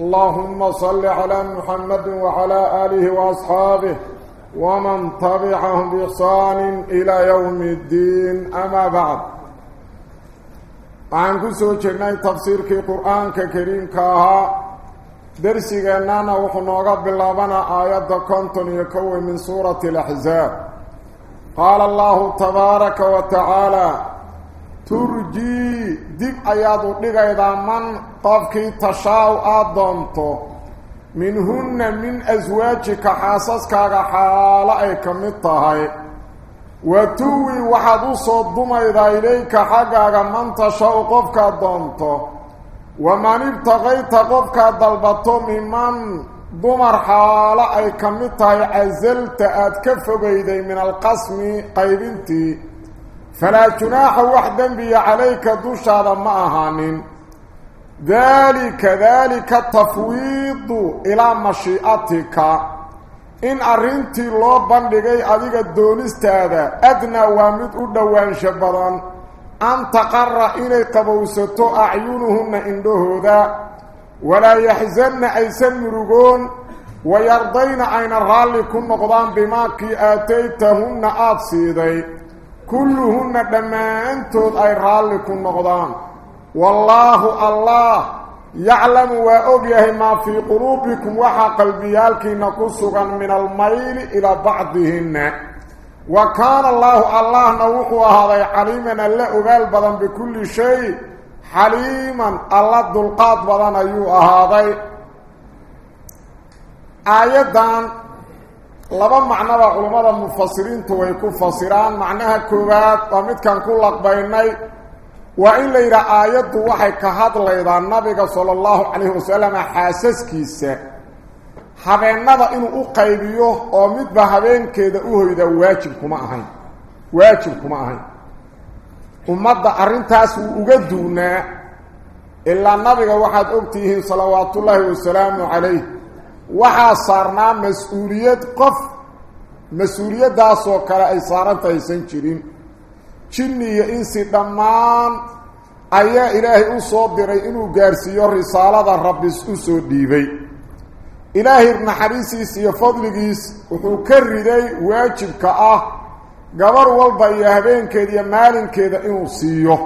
اللهم صل على محمد وعلى آله وأصحابه ومن طبعهم بإحصان إلى يوم الدين. أما بعد عن قصر وشرنين تفسير في قرآن كريم كاها درسي قلنانا وحن وقب الله بنا آيات دكونتون يكوي من سورة الأحزاب. قال الله تبارك وتعالى turjii dib ayaad u dhigaydaa man qofkii tashaaw aada doonto minhunna min aswaajika xaasaskaaga xaalo ay ka mid tahay wa tuwi waxaad u soo dumaydaa ilayka xaggaaga man tashaw qofkaad doonto waman ibtaqayta qofkaad dalbato miman dumar xaalo ay ka mid tahay casalta aad ka fogayday min alqasmi qaybintii فلا تناح وحدا بي عليك دوشا ما أهانين ذلك ذلك تفويض إلى مشيئتك إن أرنتي الله بندقي أذيك الدونستاذ أدنى وامد أدوان شبرا أن تقرى إلي قبوستو أعينهم إنده ذا ولا يحزن أيسن مرقون ويرضين أين الرالي كن قضان بما كي آتيتهن آتسيدي آت كلهن دمانتود أي رالكم نقدان والله الله يعلم واوجه ما في قلوبكم وحا قلبيالك نقصغا من الميل إلى بعضهن. وكان الله الله نوحو هذا عليمنا لا اغال بدن بكل شيء حليما. الله ذو القاد بدن ايو هذا. آيات laba macnoba culummada mufasiriintu way ku fasiraan macnaha koowaad waa midkaan ku laqbaynay waa in la yidhaha aayaddu waxay ka hadlaydaa nabiga sala allahu calayhi wasalam xaasaskiisa habeennada inuu u qaybiyo oo midba habeenkeeda u hoyda waajib kuma ahayn waajib kuma ahayn ummadda arrintaas wuu uga duunaa ilaa nabiga waxaad ogtihiin salawaatullaahi wasalaamu calayh waxaa saarnaa mas'uuliyad qof mas'uuliyaddaasoo kale ay saaranta aysan jirin. Jinni iyo insi dhammaan ayaa ilaahay u soo diray inuu gaarsiiyo risaalada rabbis u soo dhiibay. Ilaahay naxariisiis iyo fadligiis wuxuu ka riday waajibka ah gabar walba iyo habeenkeeda iyo maalinkeeda inuu siiyo.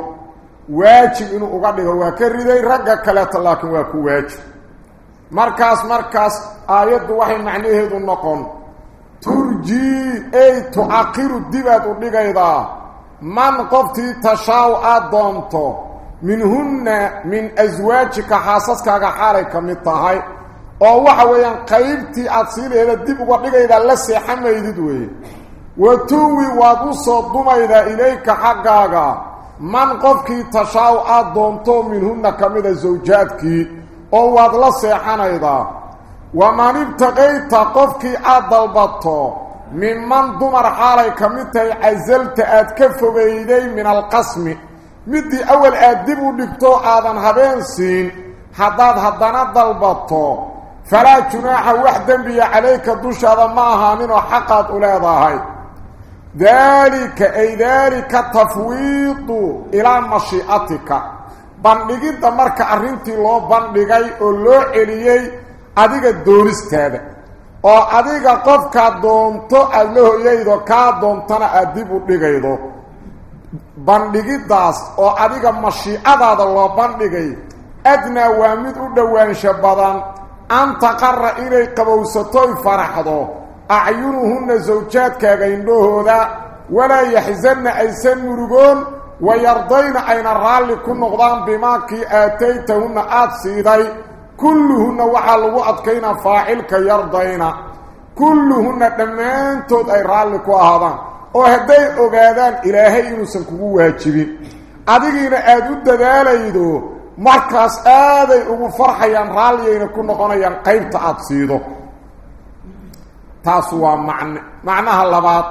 Waajib inuu uga dhigo waa ka riday ragga kaleeto laakiin waa ku waajib markaas markaas aayaddu waxay macnaheedu noqon turjii ey tucaqiru dibaad u dhigaydaa man qoftii tashaaw aada doonto minhunna min aswaajika xaasaskaaga xaalay ka mid tahay oo waxa weeyaan qaybtii aada sii laheeda dib uga dhigaydaa la seexamaydid weeye wa tuwi waad u soo dumaydaa ilayka xaggaaga man qofkii tashaaw aada doonto minhunna ka mida sawjaadkii أو واد لا سيخانيدا وما نبتقيت قفك عدل بطو من من دمر حالي كمتي عزلت اتكف بيدي من القسم مدي اول ادبو دكتو آدم هبين سين حداد حدانا دلبطو فلا جناح وحدا بي عليك دوش هذا ما منو حقات اولا هاي ذلك اي ذلك تفويض إلى مشيئتك bandhigidda marka arrintii loo bandhigay oo loo celiyey adiga doonistaada oo adiga qofkaad doonto aada la hoyaydo kaa doontana aada dib u dhigaydo bandhigiddaas oo adiga mashiicadaada loo bandhigay adnaa waa mid u dhowaansho badan an taqara inay qabowsatoy faraxdo acyunuhunna sawjaadkaaga indhahooda walaa yaxsanna aysan murugoon wayardayna ayna raalli ku noqdaan bimaakii aataytahunna aada siiday kulluhunna waxaa lagu adkaynaa faacilka yardayna kulluhunna dhammaantood ay raalli ku ahaadaan oo hadday ogaadaan ilaahay inuusan kugu waajibin adigiina aada u dadaalaydo markaas aaday ugu farxayaan raalliyayna ku noqonayaan qaybta aada siido taas waa macne macnaha labaad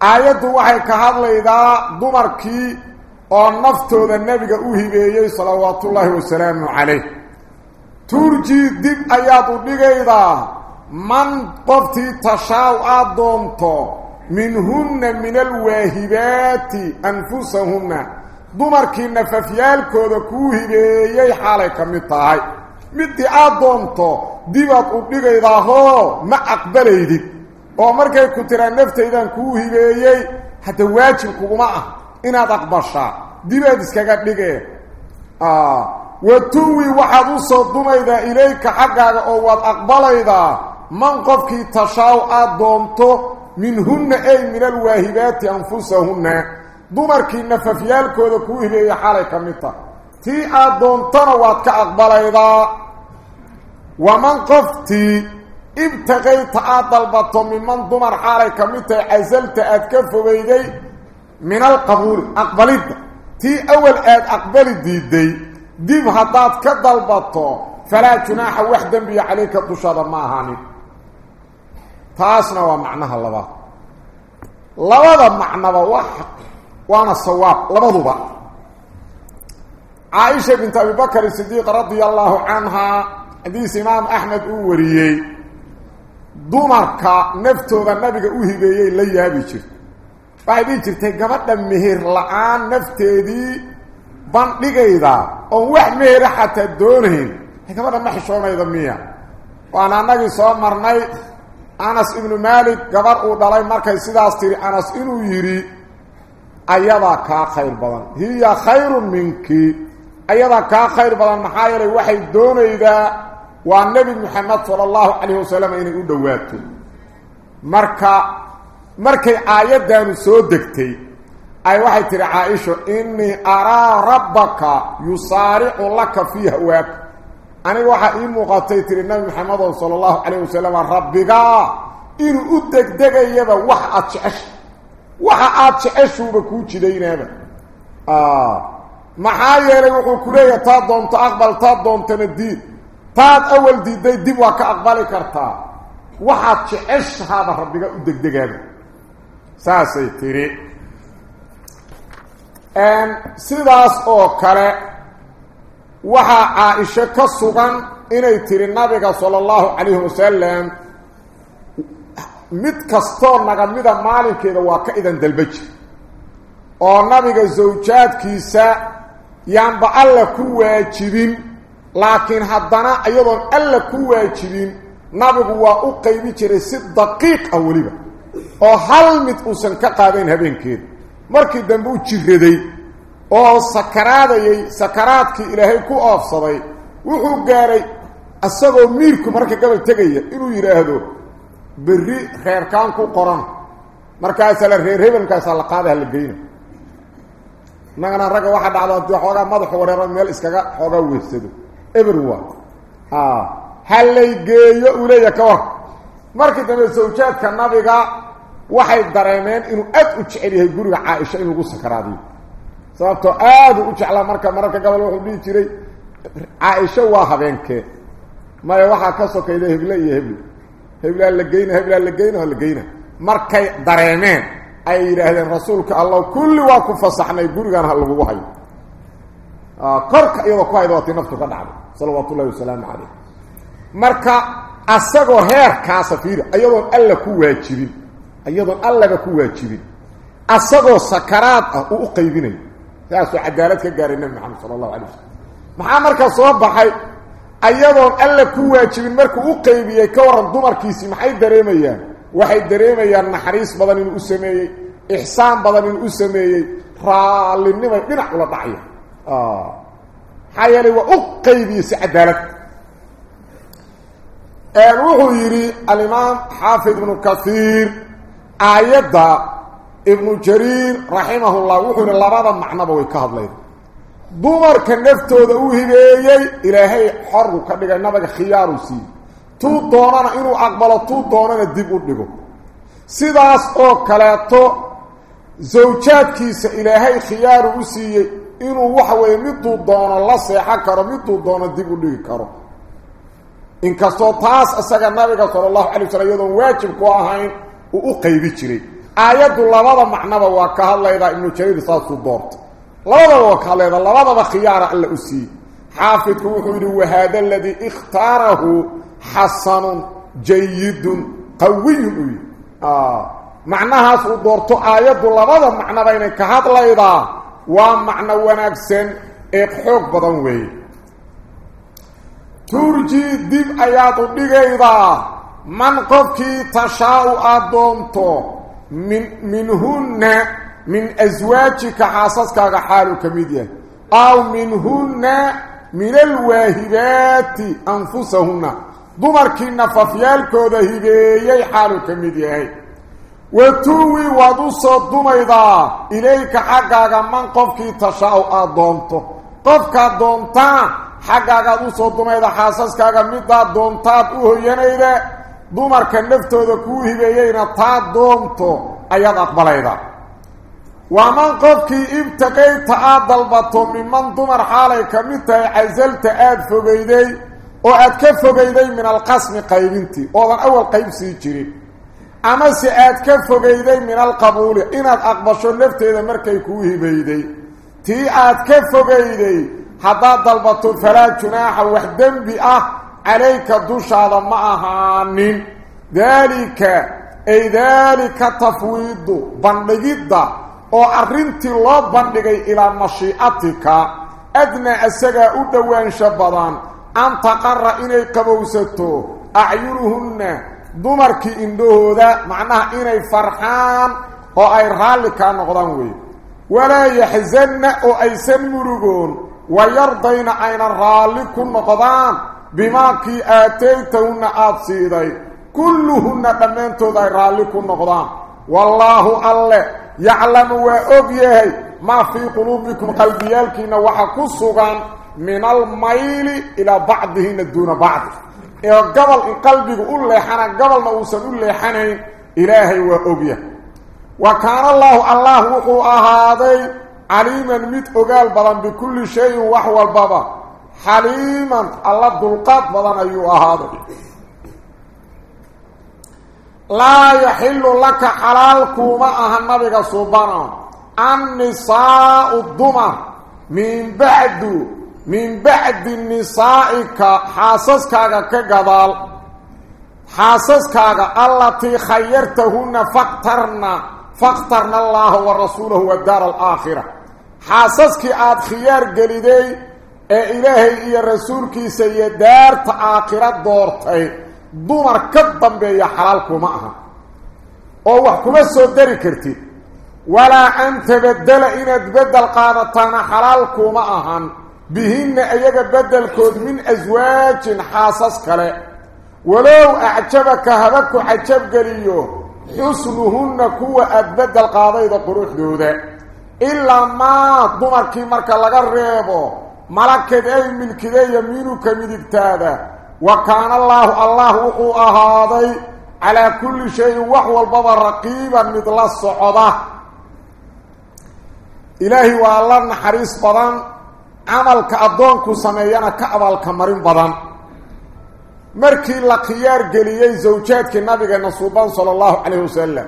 aayaddu waxay ka hadlaydaa dumarkii oo naftooda nebiga u hibeeyey salawaatullaahi wasalaamu calayh turji dib ayaad u dhigaydaa man qoftii tashaaw aada doonto minhunna min alwaahibaati anfusahunna dumarkii nafafyaalkooda kuu hibeeyey xaalay ka mid tahay midii aada doonto dibaad u dhigaydaahoo ma aqbalaydid oo markay ku tiraa naftaydan kuu hibeeyey hadda waajib kuguma ah inaad aqbashaa dibaad iskaga dhigee wa tuwi waxaad u soo dumaydaa ilayka xaggaaga oo waad aqbalaydaa man qofkii tashaaw aada doonto minhunna ay min alwaahibaati anfusahunna dumarkii nafafyaalkooda kuu hibeeyey xaalay ka mid tahay tii aada doontona waad ka aqbalaydaa waman qoftii ابتغيت اطلبت من من دمر حالك متى عزلت اتكف بيدي من القبول أقبلت. تي أول أد اقبل دي دي دي حطات كطلبت فلا تناح وحدا بي عليك قشره ما هاني. تاسنا ومعناها لبا. لبا معنى واحد وأنا صواب. لبا دبا عائشة بنت أبي بكر الصديق رضي الله عنها. حديث إمام أحمد أوريي. أو dumarka naftooda nabiga u hibeeyey la yaabi jirta waxay dhihi jirtay gabadha meher la-aan nafteedii bandhigayda oon wax mehera xataa doonayn gabadha ma xishoonayda miya waana annagii soo marnay anas ibnu maalik gabadh uu dhalay markay sidaas tiri anas inuu yidhi ayadaa kaa khayr badan hiya khayrun minki ayadaa kaa khayr badan maxaa yeelay waxay doonaydaa inay u dhowaato marka markay aayaddaanu soo degtay ay waxay tihi caaisha innii araa rabbaka yusaaricu laka fii hawaaka aniga waxaa ii muuqatay tihi nabi maxamedo sala allahu calayh wasalam rabbigaa inuu u degdegayaba wax aada jecesha waxa aada jeceshuuba kuu jidaynaaba maxaa yeelay wuxuu ku leeyahay taad doonto aqbal taad doontana diid taad awal diiday dib waa ka aqbali kartaa waxaad jeceshahaaba rabbiga u degdegaaba saasay tiri sidaas oo kale waxaa caa-isho ka sugan inay tiri nabiga sala allahu calayhi wasalam mid kastoo naga mida maalinkeeda waa ka idan dalba jir oo nabiga sawjaadkiisa yaanba alla ku waajibin laakiin haddana iyadoon alla ku waajibin nabigu waa u qaybi jiray si daqiiq ah weliba oo hal mid uusan ka qaadayn habeenkeeda markii dambe u jiraday oo sakaraadayay sakaraadkii ilaahay ku oofsaday wuxuu gaaray isagoo miirku marka gabal tegaya inuu yidhaahdo berri reerkaan ku qoran markaasaa la reer hebelkaasaa la qaada hala geyna innagana ragga waxaa dhacda haddii xoogaa madaxu wareero meel iskaga xoogaa weysado everwa hallay geeyo uu leeyaha ka war markii dambe sawjaadka nabiga waxay dareemeen inuu aad u jecel yahay guriga caaisha in lagu sakaraadiyo sababtoo aada u jeclaa marka mararka gobol wuxuu dhihi jiray caaisho waa habeenkee maya waxaa ka sokayda heble iyo heble heblaa la geyna heblaa la geyna la geyna markay dareemeen ay yidhaahdeen rasuulka allah kulli waa ku fasaxnay gurigan ha lagugu hayo korka iyadoo ku hayda waati naftu ka dhacday salawaatu ullahi wasalaamu calayh marka asagoo heerkaasa fiiri iyadoon alla ku waajibin iyadoon allaba ku waajibin asagoo sakaraad ah uu u qaybinayo saasuu cadaalad ka gaaray nebi maxamed sala allahu alay wasalam maxaa markaa soo baxay ayadoon alla ku waajibin markuu u qaybiyey ka waran dumarkiisii maxay dareemayaan waxay dareemayaan naxariis badan inuu u sameeyey ixsaan badan inuu u sameeyey raallinimay dhinac ula dhacya yeelay waa u qaybiyey si cadaalad wuxuu yidhi alimaam xaafid ibnu kaiir aayadda ibnu jariir raximahullah wuxuu yidhi labada macnoba way ka hadlayda dumarka naftooda u hibeeyey ilaahay xorgu ka dhigay nabiga khiyaaru siiyey tuu doonana inuu aqbalo tuu doonana dib u dhigo sidaas inuu waxa weeye miduu doono la seexan karo miduu doono dib u dhigi karo inkastoo taas isaga nabiga sala allahu calay wasalam iyadoon waajib ku ahayn uu u qaybi jiray aayaddu labada macnaba waa ka hadlaydaa ibnu jariir saasuu doorta labadaba waa ka hadlaydaa labadaba khiyaara alla u siiyey xaafidku wuxuu yidhi wahaada aladii ikhtaarahu xasanun jayidun qawiyun uu yidhi macnahaas uu doorto aayaddu labada macnaba inay ka hadlaydaa weeye turji dib ayaad u dhigaydaa man qofkii tashaa-u aada doonto min minhunna min aswaajika xaasaskaaga xaaluu ka mid yahay aw minhunna min alwaahibaati anfusahunna dumarkii nafafyaalkooda hibeeyey xaaluu ka mid yahay وتوي وضو صدوم إليك حقا من قفك تشاو الدونت قفك الدونتا حقا قدو صدوم أيضا حاسسك مدى الدونتات اوه ينايد دومر كنفتو دكوه بيين تا الدونت اياد اقبال أيضا ومن قفك ابتقي تعادل بطو ممن دومر حاليك مدى عزلت ادفو بيدي أو ادكفو بيدي من القسم قيبنتي اوضا اول قيب سيجيري أما سعاد كفغيدي من القبول؟ ان اقبشو نفتي اذا مركي كوهي بيدي. تي عاد كفغيدي حضا طلبتو فلا جناح وحدن بأه عليك دوش على معهان ذلك أي ذلك تفويض بندقيد أو ارنتي الله بندقي إلى مشيئتك. أدنى السقاء دوان شبضان. أن تقرأ اني قبوستو اعيرهن اعيرهن دمركي اندهودا معناها اني فرحان أو اي رحال كان قدان وي ولا يحزن أو اي سمرغون ويرضين عين الرالك مقدان بما كي اتيتون اعصيداي كلهن تمنتو داي رالك مقدان والله الله يعلم واوبيه ما في قلوبكم قلبيالكين وحكو السغان من الميل إلى بعضهن دون بعضهن ee gobol qalbigu u leexana gobolna uusan u leexanayn ilaahay waa ogyahay wa kaana allaahu allah wuxuu ahaaday caliiman mid ogaal badan bikulli shayin wax walbaba xaliiman alla dulqaad badan ayuu ahaaday laa yaxilu laka xalaalkuuma aha nabiga subana annisaau dumar min bacdu من بعد نسائك حاسسك كغضال حاسسك التي خيرتهن فاقترنا فاقترنا الله ورسوله والدار الآخرة. حاسسك آد خيار قليدي اي إلهي إيا كي سيدار تآخرة دورتي. دمر كبضاً بي حلالك معها. أو وحكو بسو داري كرتي. ولا أن تبدل إن تبدل قادتان حلالك معها bihinna iyaga beddelkood min aswaajin xaasas kale walow acjabaka haba ku cajabgeliyo xusnuhunna kuwa aada beddel qaadayda quruxdooda ilaa maa dumarkii marka laga reebo malakad ay milkida yamiinuka midigtaada wa kaana allaahu allah wuxuu ahaaday calaa kulli shayin wax walbaba raqiiban mid la socda ilaahi waa la naxariis badan camalka addoonku sameeyana ka abaalka marin badan markii la khiyaar geliyey zawjaadkii nabigeena suuban sala allahu calayhi wasalam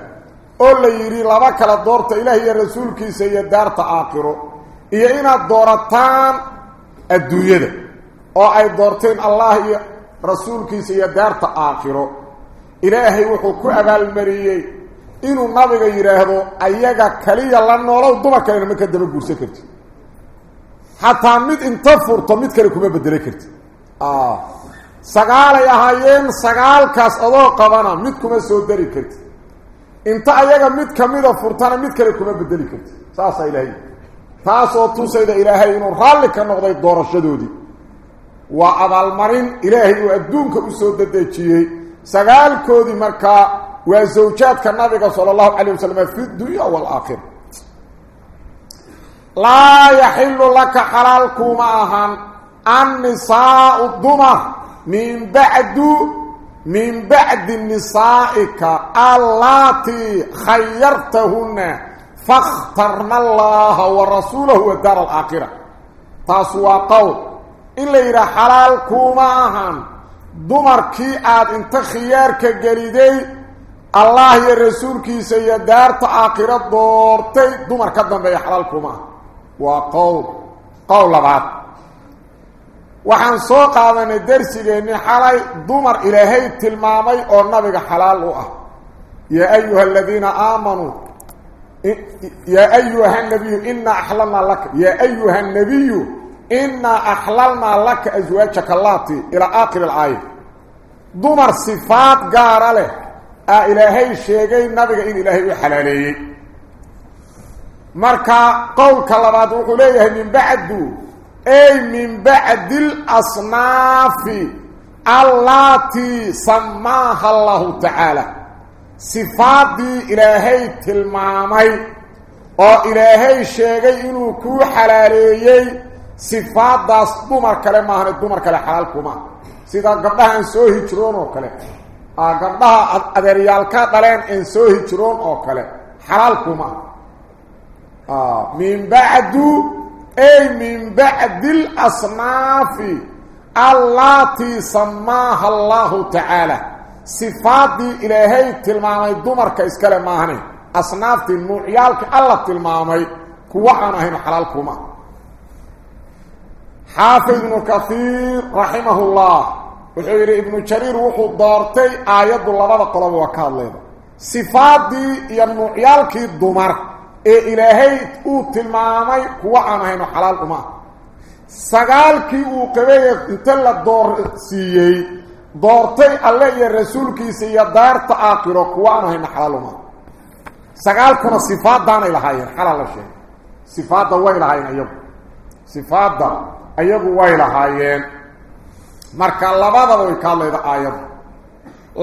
oo la yidhi laba kala doorta ilaah iyo rasuulkiisa iyo daarta aakhiro iyo inaad doorataan adduunyada oo ay doorteen allah iyo rasuulkiisa iyo daarta aakhiro ilaahay wuxuu ku abaalmariyey inuu nabiga yidhaahdo ayaga kaliya la noolow dumar kalena ma ka daba guursan karti xataa mid inta furto mid kale kuma bedelo karti sagaalay ahaayeen sagaalkaas adoo qabana mid kuma soo dari karti inta ayaga mid kamida furtana mid kale kuma bedeli karti saasaa ilaahay taasoo tusayda ilaahay inuu raalli ka noqday doorashadoodii waa abaalmarin ilaahay uu adduunka u soo dadejiyey sagaalkoodii markaa waa zawjaadka nabiga sala allahu calayh wasalam fi dunya waalaakhira laa yaxilu laka xalaalkuuma ahan annisaau dumar min bacdu min bacdi nisaa'ika allaatii khayartahunna فاخترنا الله ورسوله والدار الآخرة. تاسوا قول. إلا إذا حلال كوما أهان. دمر كي آد انت خيارك قريدي الله يا رسول كي سيدار تآخرة دورتي. دمر كدن بي حلال وقول قول بعض وحن سوق هذا الدرس لأن حالي دمر إلهي تلمامي أو نبيك حلال وقه يا أيها الذين آمنوا يا أيها النبي إنا أحللنا لك يا أيها النبي إنا أحللنا لك أزواجك اللاتي إلى آخر العاية دمر صفات قارة له إلهي الشيقين نبيك إلهي الحلاليين marka qowlka labaad wuxuu leeyahay min bacdu أي من بعد الأصناف التي سماها الله تعالى صفات دي إلهي تلمامي أو إلهي شيغي إنو كو حلاليي صفات داس دمر كلمة هنا دمر كلمة حلالكما سيدا قبلها انسو هجرون أو كلمة قبلها أدريالكا دلين انسو هجرون أو كلمة حلالكما آه. من بعدو أي من بعد الأصناف التي سماها الله تعالى. صفات إلهي تلمامي دمر كإسكالي ماهني. أصناف النوعيالك الله تلمامي. كوانا هنا حلالكما. حافظ ابن كثير رحمه الله. وحير ابن جرير وحو دارتي آيات الله قلب وكالله صفات دي ينوعيالك دمر. Ee ilaahay uu tilmaamay kuwa aan ahayno xalaal uma sagaalkii uu qabay inta la door siiyey doortay alle iyo rasuulkiisa iyo daarta aakhiro kuwa aan ahayno xalaal uma sagaalkuna sifaadaanay lahaayeen xalaal la sheegay sifaadda way lahaayeen iyagu sifaadda iyagu way lahaayeen marka labadaba way ka hadlayda aayadda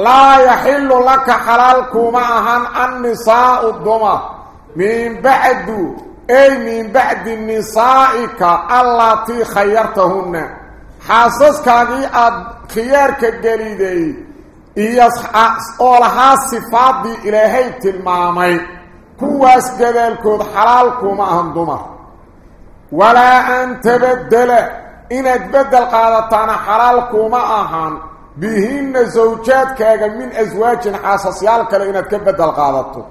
laa yaxillu laka xalaal kuma ahan annisaau dumar من بعد أي من بعد نسائك التي خيرتهن. حاسسك أد خيارك الجليدي إياس أولها صفات دي إلهي تلمامي. كواس جدالكود حلالكم أهم دمر ولا أن تبدل. إن تبدل قادتان حلالكم أهم بهن زوجات كاغا من أزواج حاسسيالك لإن تبدل قادتو.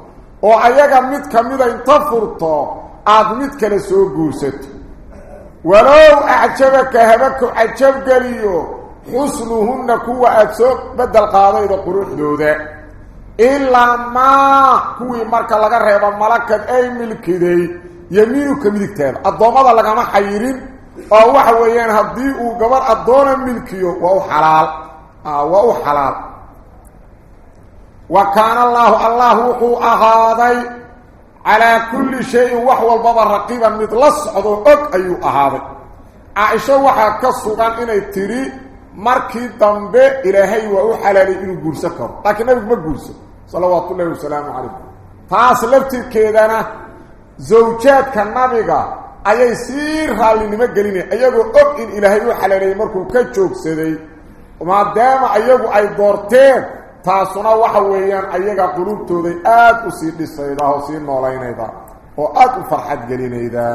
Oo ayaga mid ka mida inta furto aad mid kale soo guursato walow acjabaka habaku cajab geliyo xusnuhunna kuwa aada soo bedel qaadayda quruxdooda ilaa maa kuwii marka laga reebo malakad ay milkiday yamiinuka midigteeda addoommada lagama xayirin oo waxa weeyaan haddii uu gabar addoona milkiyo waa u xalaal waa u xalaal وكان الله الله وحو أهاضي على كل شيء وحو البابا رقيبا مثل الصعود أك أيو أهاضي. عائشة وحا كسوغان إني تري مركي دنبي إلهي وحو حلالي إنو قرسكر لكن نبي ما قرسك صلوات الله وسلامه عليه. تاس لفتي كيدانا زوجات كالنبيغا ayay sii raallinimo gelinay ayagoo og in ilaahay u xalaaleeyey markuu ka joogsaday maadaama ayagu ay doorteen taasuna waxa weeyaan ayaga qulubtooday aad u sii dhisayda oo sii noolaynayda oo aad u farxad gelinayda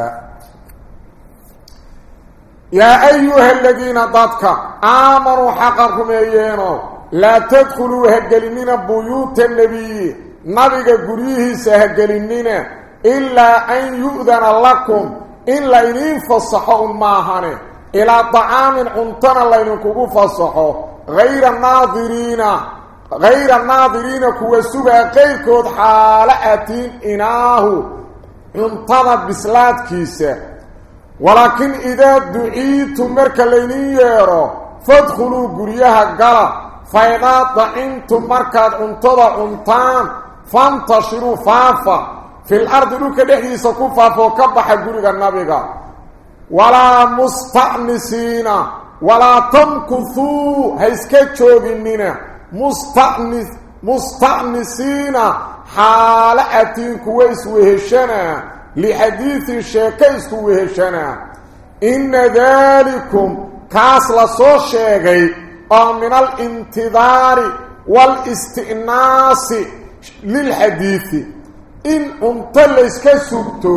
yaa ayuha aladiina dadka aamanuu xaqa rumeeyeeno laa tadkhuluu ha gelinina buyuuta nebiyi nabiga guryihiisa ha gelinina ilaa an yu'dana lakum in laydiin fasaxo un maahane ilaa dacaamin cuntana laydinkugu fasaxo hayra naadiriina غير الناظرين كوا سبا قيركود حالاتين إناه انتظر بسلات كيسة. ولكن إذا دعيتم مركا لينين يرو فادخلوا قريها قرى فإذا ضعنتم مركا انتظر انتان فانتشروا فافا. في الأرض لك لحي سكوفا فوكبح قريها النبي ولا مستأنسين ولا تمكثوا هيسكتشوا بنينا مستأنس مستأنسين حالاتين كويس وهشنا لحديث الشيكيس وهشنا إن ذلكم كاسل صوشيغي من الانتظار والاستئناس للحديث cunto layska sugto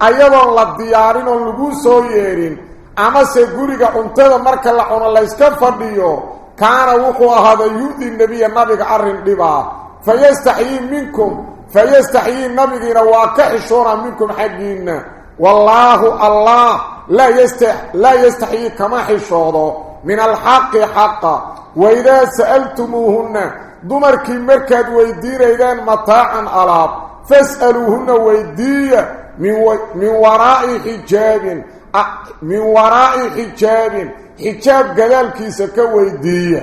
ayadoon la diyaarin oon laguu soo yeedhin amase guriga cuntada marka la cuno layska fadhiyo كان وقوا هذا يودي النبي النبي عرن دبا. فيستحيي منكم. فيستحيي النبي رواكح الشورى منكم حقين. والله الله لا يستحيي لا يستحيي كما حشوه من الحق حقا وإذا سألتموهن دمرك مركض ويدير إذن مطاعا ألاب. فاسألوهن ويدير من, من وراء حجاب. من وراء حجاب. إجاب قدال كيسا كوي دي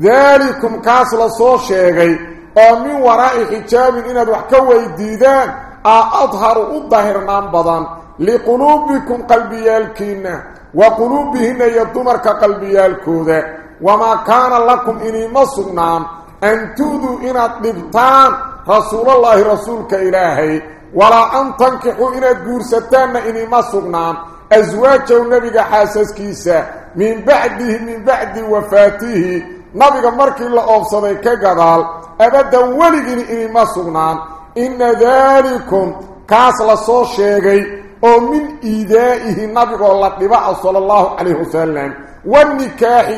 ذلكم كاسل صور شيغي ومن وراء إجاب إنا دوح كوي دي دان أظهر أظهر نامبضان لقلوبكم قلبي الكينة وقلوبهن يدمر كقلبي الكودة وما كان لكم إني مصرنا أن تودوا إنا طبطان رسول الله رسول كإلهي ولا أن تنكحوا إنا دورستان إني مصنام أزواجه النبي حاسس كيسا من بعده من بعد وفاته. نبي مرك اوف أبصده كقدال أبدا ولقين إني ما سغنان إن ذلكم كاس لصو شيغي. ومن إيدائه نبي الله لبعض صلى الله عليه وسلم. والنكاح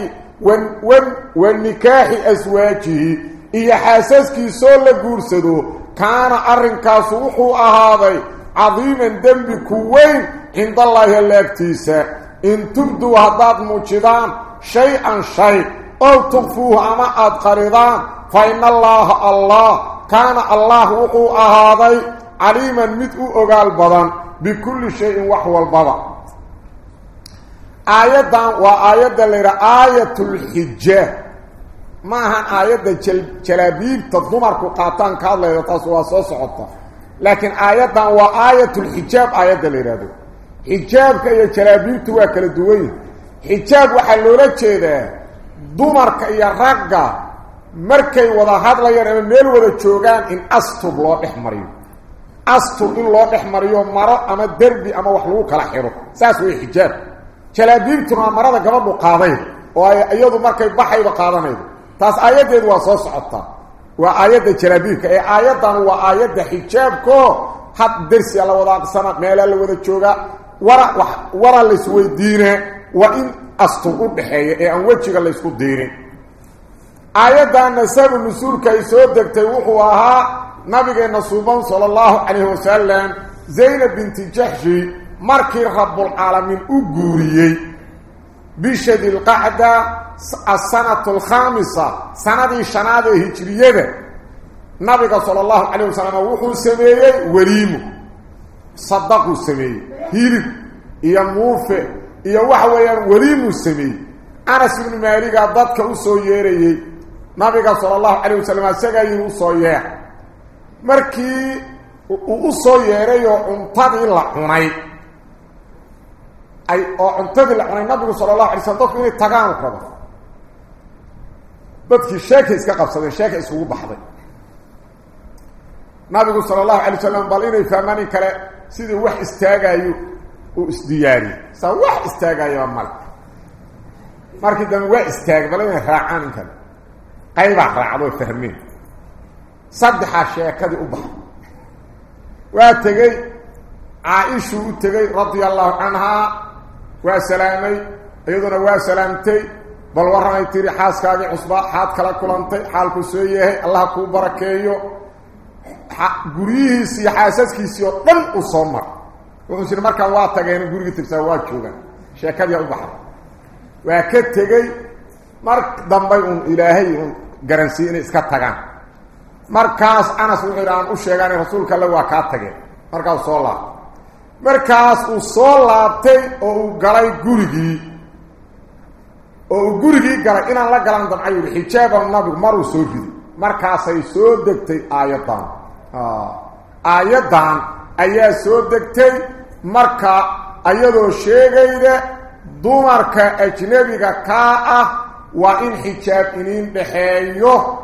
والنكاح وان والنكاح أسواجه كي حاسسك سولة قرسده كان أرنكا كاسوحو أهاضي عظيما دم بكوين عند الله يلاك تيسا إن تبدو هذا موجدان شيئا شيء. أو تغفوه أما أدخردان فإن الله الله. كان الله وقوء هذا عليما مدعو أغال بضان بكل شيء وحوى البضان آيات وآيات لرى آية الحجة. ما هن آيات جلبيب تضمر قطان كالله يتصوى صوصه لكن آيات وآية الحجاب آيات لرى دي. Xijaabka iyo jalaabiibtu waa kala duwan xijaab waxaa loola jeedaa dumarka iyo ragga markay wada hadlayaan ama meel wada joogaan in astur loo dhex mariyo astur in loo dhex mariyo maro ama derbi ama wax lagu kala xidho saas way xijaab jalaabiibtuna waa marada gabadhu qaadayd oo ay iyadu markay baxaydo qaadanaydo taas aayaddeedu waa soo socotaa waa aayadda jalaabiibka ee aayaddan waa aayadda xijaabkoo had dersia la wada aqsana meelaa la wada joogaa ورا ورا ليس ودينه وان استقو دحيه اي ان وجهه ليس ودينه ايتان سبب النسور كيسو دغتي وحو أها نبينا صوبان صلى الله عليه وسلم زينب بنت جحشي مركي رب العالمين أو غوريي بشد القعده السنة الخامسه سنه الشناد الهجريه نبينا صلى الله عليه وسلم وحو سميه وريمه صدقوا سميه hilib iyo muufe iyo waxa weeyaan weliimuu sameeyey anas ibnu maaliga dadka u soo yeerayey nabiga sala allahu calayh wasalam isagaa yii u soo yeer markii uu u soo yeeray oo cuntadii la cunay ay oo cuntadii la cunay nabigu sala allahu alay slam dadku inay tagaan rabo dadkii sheeka iska qabsadeen sheeka isugu baxday nabigu sala allahu alay wasalam bal inay fahmaan in kale sidii wax istaagayo uu isdiyaariyey saa wax istaagayaba male markii dambe waa istaagay bal inay raacaan in kale qaybaa raacdo fahmeen saddexaa sheekadii u baxday waa tegey caaishuu u tegey radia allahu canhaa waa salaamay iyaduna waa salaamtay bal warramay tiri xaaskaagii cusba xaad kala kulantay xaalku soo yahay allah kuu barakeeyo guryihiisi iyo xaasaskiisii oo dhan uu soo maray wuxuu siri markaan waa tageen gurigii tirsaa waa joogaan. Sheekadii u baxday. Waa ka tegey mar dambay uun ilaahay uun garansiiye inay iska tagaan. Markaas anas wuxuu yidhi aan u sheegaan rasuulka alle waa kaa tageen markaas soo laabtay. Markaas uu soo laabtay oo uu galay gurigii. Oo uu gurigii galay inaan la galan damca yidhi xijaaba nabigu maruu soo riday. Markaasay soo degtay aayaddan آه. آيادان أيا سودكتي مركا أيادو شيغيدة دو مركا أجنبكا كاا وإن حجابينين بحييو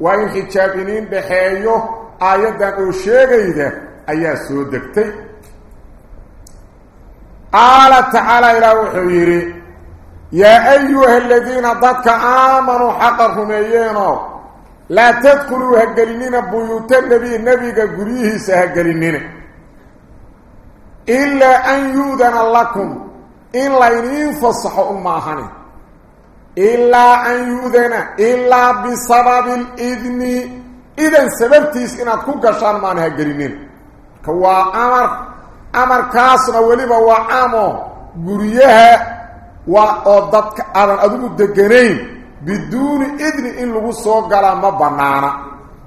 وإن حجابينين بحييو آيادان أو شيغيدة أيا سودكتي آلة تعالى إلى وحيري يا أيها الذين ضدك آمنوا حقرهم أيينو ha gelinina ilaa an yu'dana lakum in layniin fasaxo u maahani ilaa an yu'dana ilaa bisababi lidni idan sababtiis inaad ku gashaan maana ha gelinina ka waa amar amarkaasna weliba waa amo guryaha waa oo dadka aadan adigu deganayn galaa ma banaana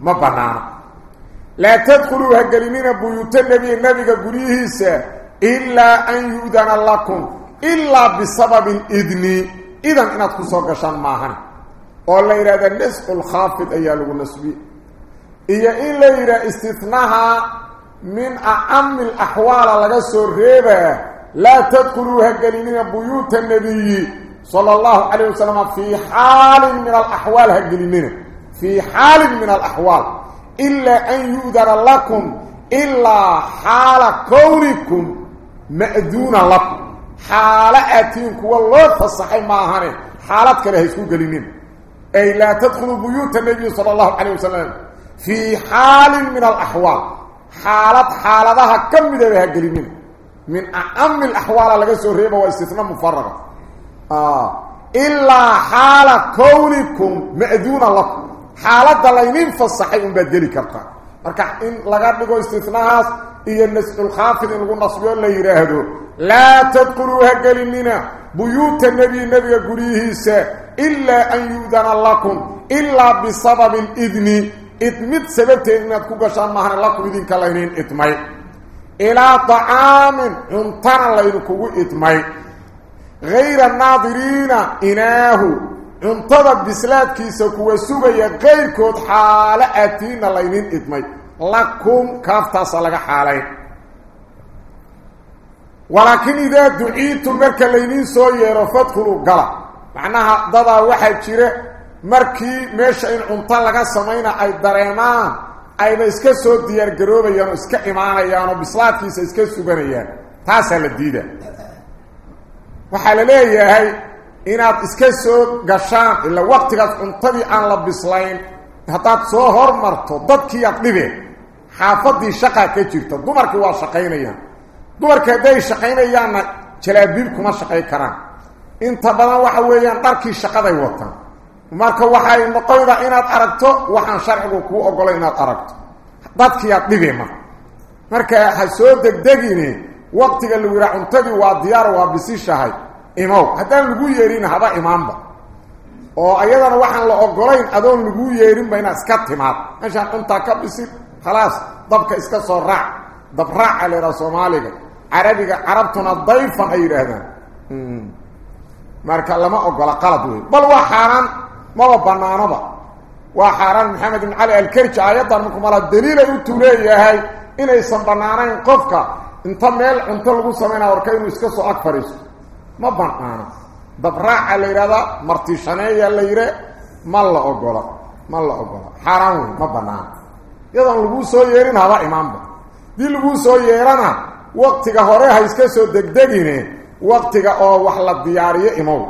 ma banaana laa tadkhuluu ha gelinina buyuuta nebiy nebiga guryihiisa ilaa an yu'dana lakum ilaa bisababi lidni idan inaad ku soo gashaan maahan oo la yidhahda nascu lkhaafid ayaa lagu nasbiye iyo in la yidhaha istinaha min acami alaxwaala laga soo reebaa laa tadkuluu ha gelinina buyuuta nebiyi صلى الله عليه وسلم في حال من الأحوال هكذا في حال من الأحوال. إلا أن يؤذر لكم إلا حال كونكم مأذون لكم. حال أتينك والله فالصحي معهن حالتك لهيسكو قلمين أي لا تدخل بيوت النبي صلى الله عليه وسلم. في حال من الأحوال. حالت حالتها كم بدأ بها قلمين من أعم الأحوال لغسر ريبا واستثناء مفرغة laga soo reeba waa istina mufaraga ilaa xaala kownikum ma'duuna lakum xaaladda laynin fasaxay unbaad geli kartaa marka in laga dhigo istinahaas iyo nasculkhaafid in lagu nasbiyo la yidhaahdo laa tadkuluu ha gelinina buyuuta nebiy nebiga guryihiisa ilaa an yu'dana lakum ilaa bisababi lidni idmid sababteed inaad ku gashaan maahane lakum idinka غير الناظرين إناه. انتظر بسلاك كيسا كواسوبة غير كود حالة أتين اللينين إتمي لكم كافتا صلق حالين. ولكن إذا دعيتم مركا اللينين سوى يرفض خلوق قلع معناها ضد واحد كيرا مركي مش إن انتظر لك سمينا أي دريمان. أي ما إسكا سوى ديار قروبة يانو إسكا إمانا يانو بسلاك كيسا إسكا سوبانيا تاسا لديده waxaa la leeyahay inaad iska soo gashaan ilaa waqtigaas cuntadii aan la bislayn haddaad soo hormarto dadkii aad dhibeen xaafadii shaqaa ka jirta dumarkii waa shaqaynayaan dumarkii hadday shaqaynayaanna jalaabiib kuma shaqay karaan inta badan waxa weeyaan dharkii shaqaday wataan marka waxay noqonaydaa inaad aragto waxaan sharcigu kuu ogolay inaad aragto dadkii aad dhibee marka marka ha soo degdegine waqtiga lagu yidhaha cuntadii waa diyaar waa bisishahay imow haddaan lagu yeerin haba imaanba oo ayadana waxaan la ogolayn adoon lagu yeerinba inaad iska timaad meeshaan cuntaa ka bisil khalaas dabka iska soo raac dab raaca la yidhaha soomaaliga carabiga carabtuna dayfan ay yidhaahdaan marka lama ogola qalad wey bal waa xaaraan maba banaanoba waa xaaraan maxamed ibn cali alkerji aayaddan markumala daliilay u tuleeyahay inaysan banaanayn qofka inta meel cunto lagu samaynaa warka inuu iska soo ag fadhiisto ma banaano dabraaca la yidhahdaa martishaneeya la yidhe ma la ogola ma la ogola xaaraan wey ma banaano iyadoon laguu soo yeerin haba imaanba dii laguu soo yeerana waqtiga hore ha iska soo degdegine waqtiga oo wax la diyaariyo imow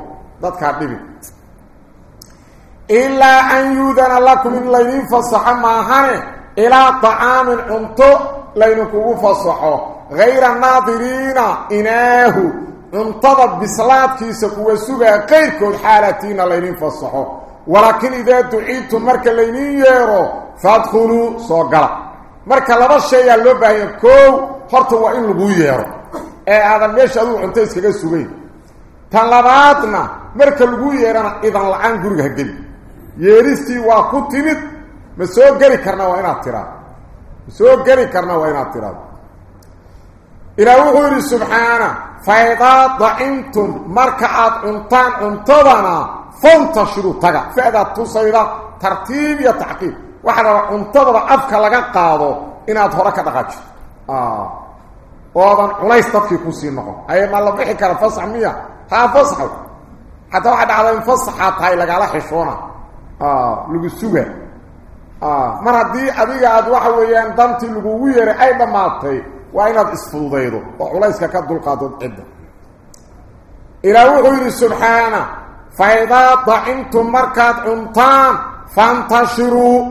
dadkaa dhibi ilaa an yuudana lakum in laydiin fasaxo maahane ilaa طacaamin cunto laydinkugu fasaxo walaakin idaa duciitum marka laydin yeero faadkhuluu soo gala marka laba shayaa loo baahanya koow horta waa in laguu yeero ee aadan meesha adugu cunto iskaga sugayn tan labaadna marka laguu yeerana idan la-aan guriga ha geli yeeristii waa ku timid ma soo geli karna waa inaad tiraado ma soo geli karna waa inaad tiraado ilaah wuxuu yidhi subxaana faidaa dacimtum marka aada cuntaan cuntadana fantashiru taga fa'daad tusayda tartiib iyo tacqiib waxaa rabaa cuntadaba afka laga qaado inaad hore ka dhaqaajiso oodan culays dadkii kusii noqon haye ma la bixi kara fasax miya haa fasaxo xataa waxaa dhacda in fasaxaa tahay lagaala xishoona lagu suga mar haddii adiga aad waxa weeyaan yeeray ay dhammaatay waa inaad isfududaydo oo culayska ka dulqaado cidda. Ilaah wuxuu yidhi subxaana fa idaa dacimtum markaad cuntaan فانتشروا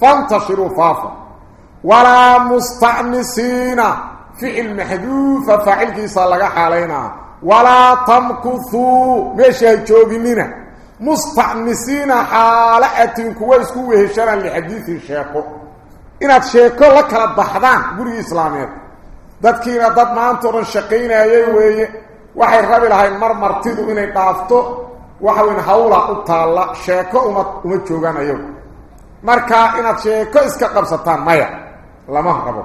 فانتشروا فافا ولا مستأنسين فعل محذوف فاعل كيسا لغا حالينا ولا تمكثوا ماشي هيجوغنينا مستأنسين حالة كويس كوي هشانا لحديث الشيخو inaad sheeko la kala baxdaan guriga islaameed dadkiina dad maanta oran shaqaynayay weeye waxay rabi lahayn mar martidu inay dhaafto waxa weyn hawla u taalla sheeko uma uma joogaan marka inaad sheeko iska qabsataan maya lama rabo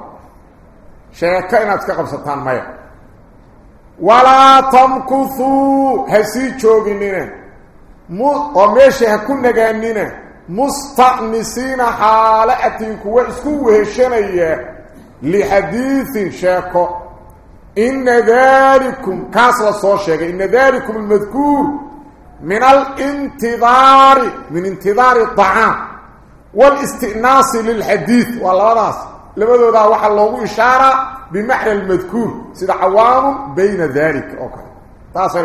sheeko inaad iska qabsataan maya walaa tamkuthuu ha sii jooginina oo meesha ha ku nagaanina مستأنسين حالة كوا اسكو وهشنية لحديث شاكو. إن ذلكم كاسل صوشيك إن ذلكم المذكور من الانتظار من انتظار الطعام والاستئناس للحديث. والله راس لماذا ذا وحا الله إشارة بمعنى المذكور؟ سيد عوام بين ذلك. أوكي. تاسي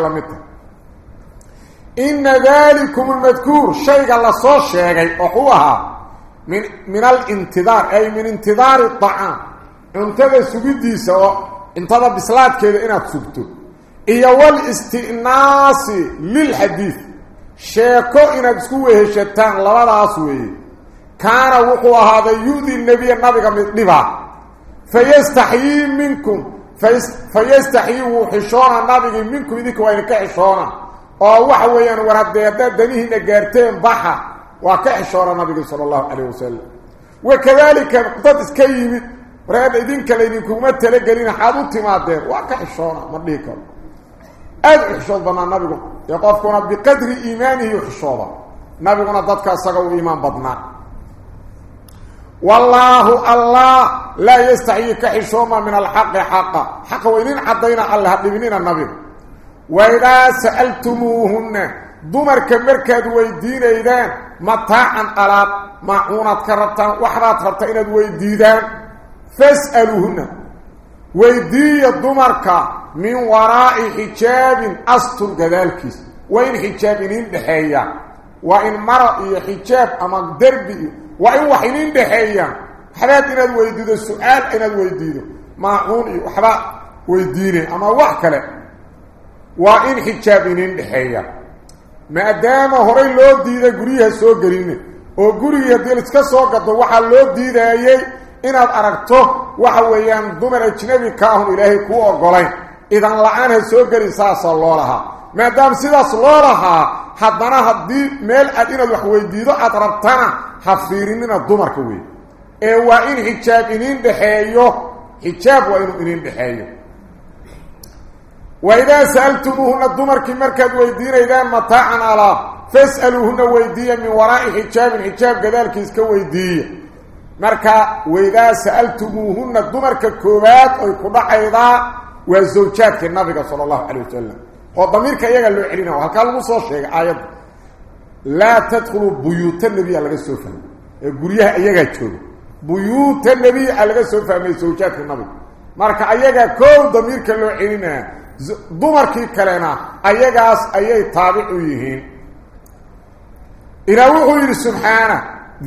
إن ذلكم المذكور. شيء الله صور شيء أخوها من, من الانتظار. أي من انتظار الطعام. انتظر سبيدي سواء انتظر بسلات كذا إنها تسبتو إيا والاستئناس للحديث. شيكو إنها تسكوه الشيطان لبدا أسوه كان وقوة هذا يؤذي النبي النبي مطلبا فيستحيي منكم. فيستحيي وحشونا النبي منكم. إذيك وإنك حشونا. Oo waxa weeyaan war haddee haddaad danihiina gaarteen baxa waa ka xishoora nabiga sala allahu calayh wasalam wakadaalika dad iska yimid reer idinka laydinkuguma talagelin waxaad u timaadeen waa ka xishoona ma dhihi karo aada u xishood badnaa nabigu ee qofkuna biqadri iimaanihi u xishooda nabiguna dadka isaga u iimaan badnaa laa yastaxyi ka xishooma min alxaqi xaqa xaqa weynin caddayna alle ha dhibinina nabiga وإذا سألتموهن دمر كمركاد ويدين إذان متاعا ألاب معونة كربتان وحرات ربتان إذا ويديدان فاسألوهن. ويدي الدمرك من وراء حجاب أستر كذلك وإن حجاب دحيا. وإن مرأي حجاب أما دربي. وإن وحنين دحيا. حبات إذا ويديد السؤال إذا ويديد معون وحبات ويديني أما وإن حجابين دحيا ما دام هوري لو ديدا غريها سو غرين iska soo gado waxa loo diidayay inaad aragto waxa weeyaan dumar ajnabi ka ah ilaahay ku ogolayn idan la'aan ha soo galin saas loo lahaa maadaam sidaas loo lahaa haddana haddii meel aad inaad wax weydiido aad rabtana ha fiirinina dumarka wey ee waa in xijaab iniin dhexeeyo xijaab waa inuu iniin dhexeeyo وإذا سألتموهن الدمر كمركز ويدين إذا متاعا على فاسألوهن ويديا من وراء حجاب حجاب كذلك يسكو ويديا مركا وإذا سألتموهن الدمر ككوبات ويكون أيضا والزوجات كالنبي صلى الله عليه وسلم. وضميرك يقال له إعلنا وهل قال المصور شيء؟ آيات. لا تدخلوا بيوت النبي على السوفة قريها أيها بيوت النبي على السوفة من زوجات النبي. مركا أيها كو ضميرك له إعلنا dumarkii kalena ayagaas ayay taabic u yihiin ilaa wuxuu yidhi subxaana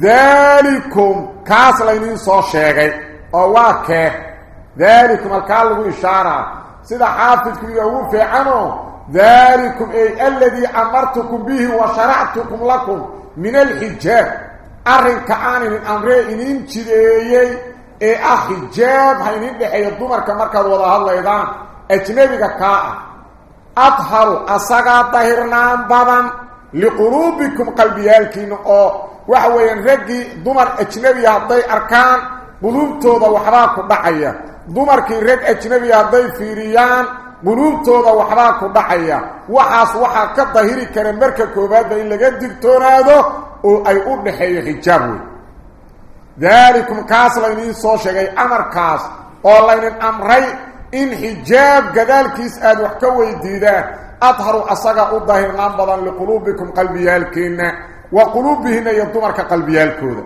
daalikum kaas laydiin soo sheegay oo waa kee daalikum halkaa lagu ishaaraa sida xaafidku iyo ugu fiicanoo daalikum ay aladii amartukum bihi wa sharactukum lakum min alxijaab arrinka aan idin amree iniin jideeyey ee ah xijaab ha iniin dhexeeya dumarka markaad wada hadlaydaan أجنبك كاء. أطهر أساقا طهرنان بضان لقلوبكم قلبيالكين. أو وحوين رقي دمر أجنبي هدي أركان قلوبتوضا وحراكو بحيا. دمر كي رق أجنبي هدي فيريان قلوبتوضا وحراكو بحيا. وحاس وحا كالظهيري كان مركا كوباد إلا قدك تونادو أو أي أبنحي حجابه ذلكم كاس لينين سوشيغي أمر كاس. أو لينين أمري إن حجاب كذلك يسأل وحكوه ديدا أطهر أصغى أضاهي غنبضا لقلوبكم قلبي هالكين وقلوبهن ينطمر كقلبي هالكود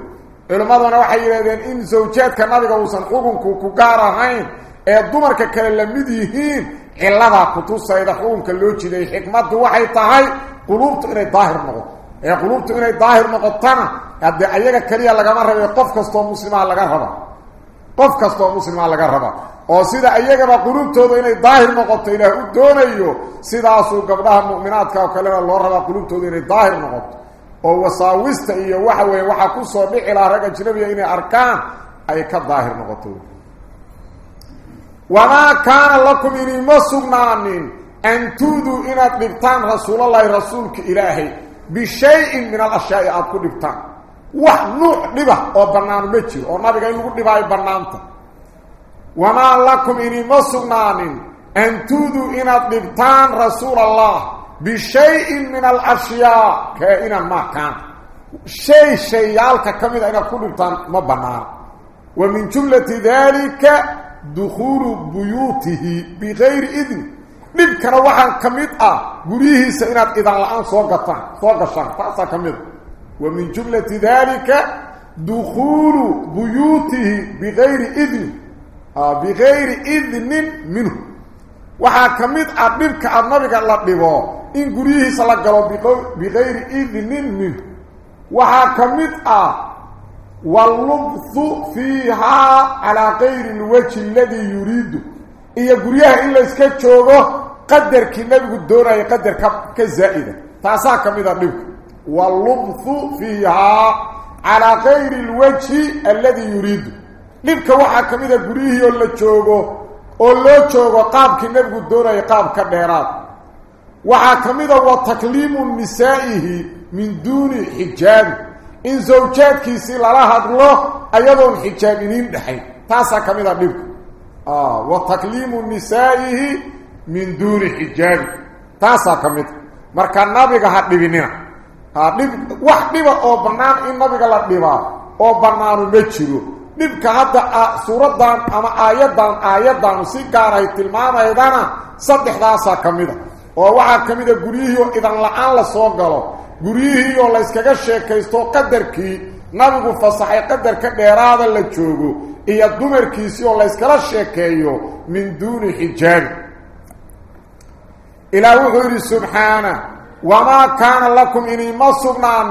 المضونا وحي لذين إن زوجات كنبغة وصنقوكم كوكارهين الدمر ككل لمديهين إلا ذا قطوصة إذا خلوهم كاللوجي دي حكمة دو وحي طهي قلوبت إني ظاهر نغط. قلوبت إني ظاهر نغطانا قد أيها كريا لغا مرحبا قفكستو مسلمان لغا ربا. قفكستو مسلمان لغا ربا. Oo sida ayagaba quluubtooda inay daahir noqoto ilaah u doonayo sidaasuu gabdhaha mu'minaadka oo kalena loo rabaa quluubtooda inay daahir noqoto oo wasaawista iyo waxa weeye waxaa ku soo dhici lahaa rag ajnabiga inay arkaan ay ka daahir noqoto wamaa kaana lakum inima sugnaanin an tuuduu inaad dhibtaan rasuulallahi rasuulka ilaahay bishayin min alashyaai aada ku dhibtaan wax nuuc dhiba oo bannaan ma jiro oo nabiga in lagu dhibaayo bannaanta وما لكم إني مسلمان أن تودوا إن الضبطان رسول الله بشيء من الأشياء كائنا ما كإن. شيء شيء يالك كم إنا إن كل ضبطان مبنى ومن جملة ذلك دخول بيوته بغير إذن. نبكر وحن كميت آه، قريه سينات إذا الآن صغطا صغطا صغطا صغطا ومن جملة ذلك دخول بيوته بغير إذن. آه، بغير إذن منه. وحاكمت أبنك النبي قال الله بيبو. إن قريه صلى الله عليه وسلم بغير إذن منه. وحاكمت أبنك آه، واللبث فيها على غير الوجه الذي يريد. إيا قريه إلا إسكتشوه قدر كنبي قدره يقدر كزائدة. تعسى كمت أبنك. واللبث فيها على غير الوجه الذي يريده dhibka waxaa ka mid a guryihii oo la joogo oo loo joogo qaabkii nabigu doonaya qaab ka dheeraad waxaa ka mid a wa takliimu nisaa'ihi min duuni xijaabi in zawjaadkiisii lala hadlo ayadoon xijaab iniin dhexayn taasaa ka mid a dhibka wa takliimu nisaa'ihi min duuni xijaabi taasaa ka mid marka nabiga ha dhibinina dhib wax dhiba oo bannaan in nabiga la dhibaa oo bannaanu ma jiro نبكى هدى سورة دان اما آيات دان آيات دان سيكارة التلمامة دانا صدح داسا كميدا ووحا كميدا قريهيو إذن لعان لسوء قلو قريهيو اللي اسكاق الشيكيستو قدر كي نبقو فصحي قدر كبيرادا لجوغو إيا دومر كيسيو اللي اسكاق الشيكيو من دون حجاب إلهو غيري سبحانه وما كان لكم إني ما سبنا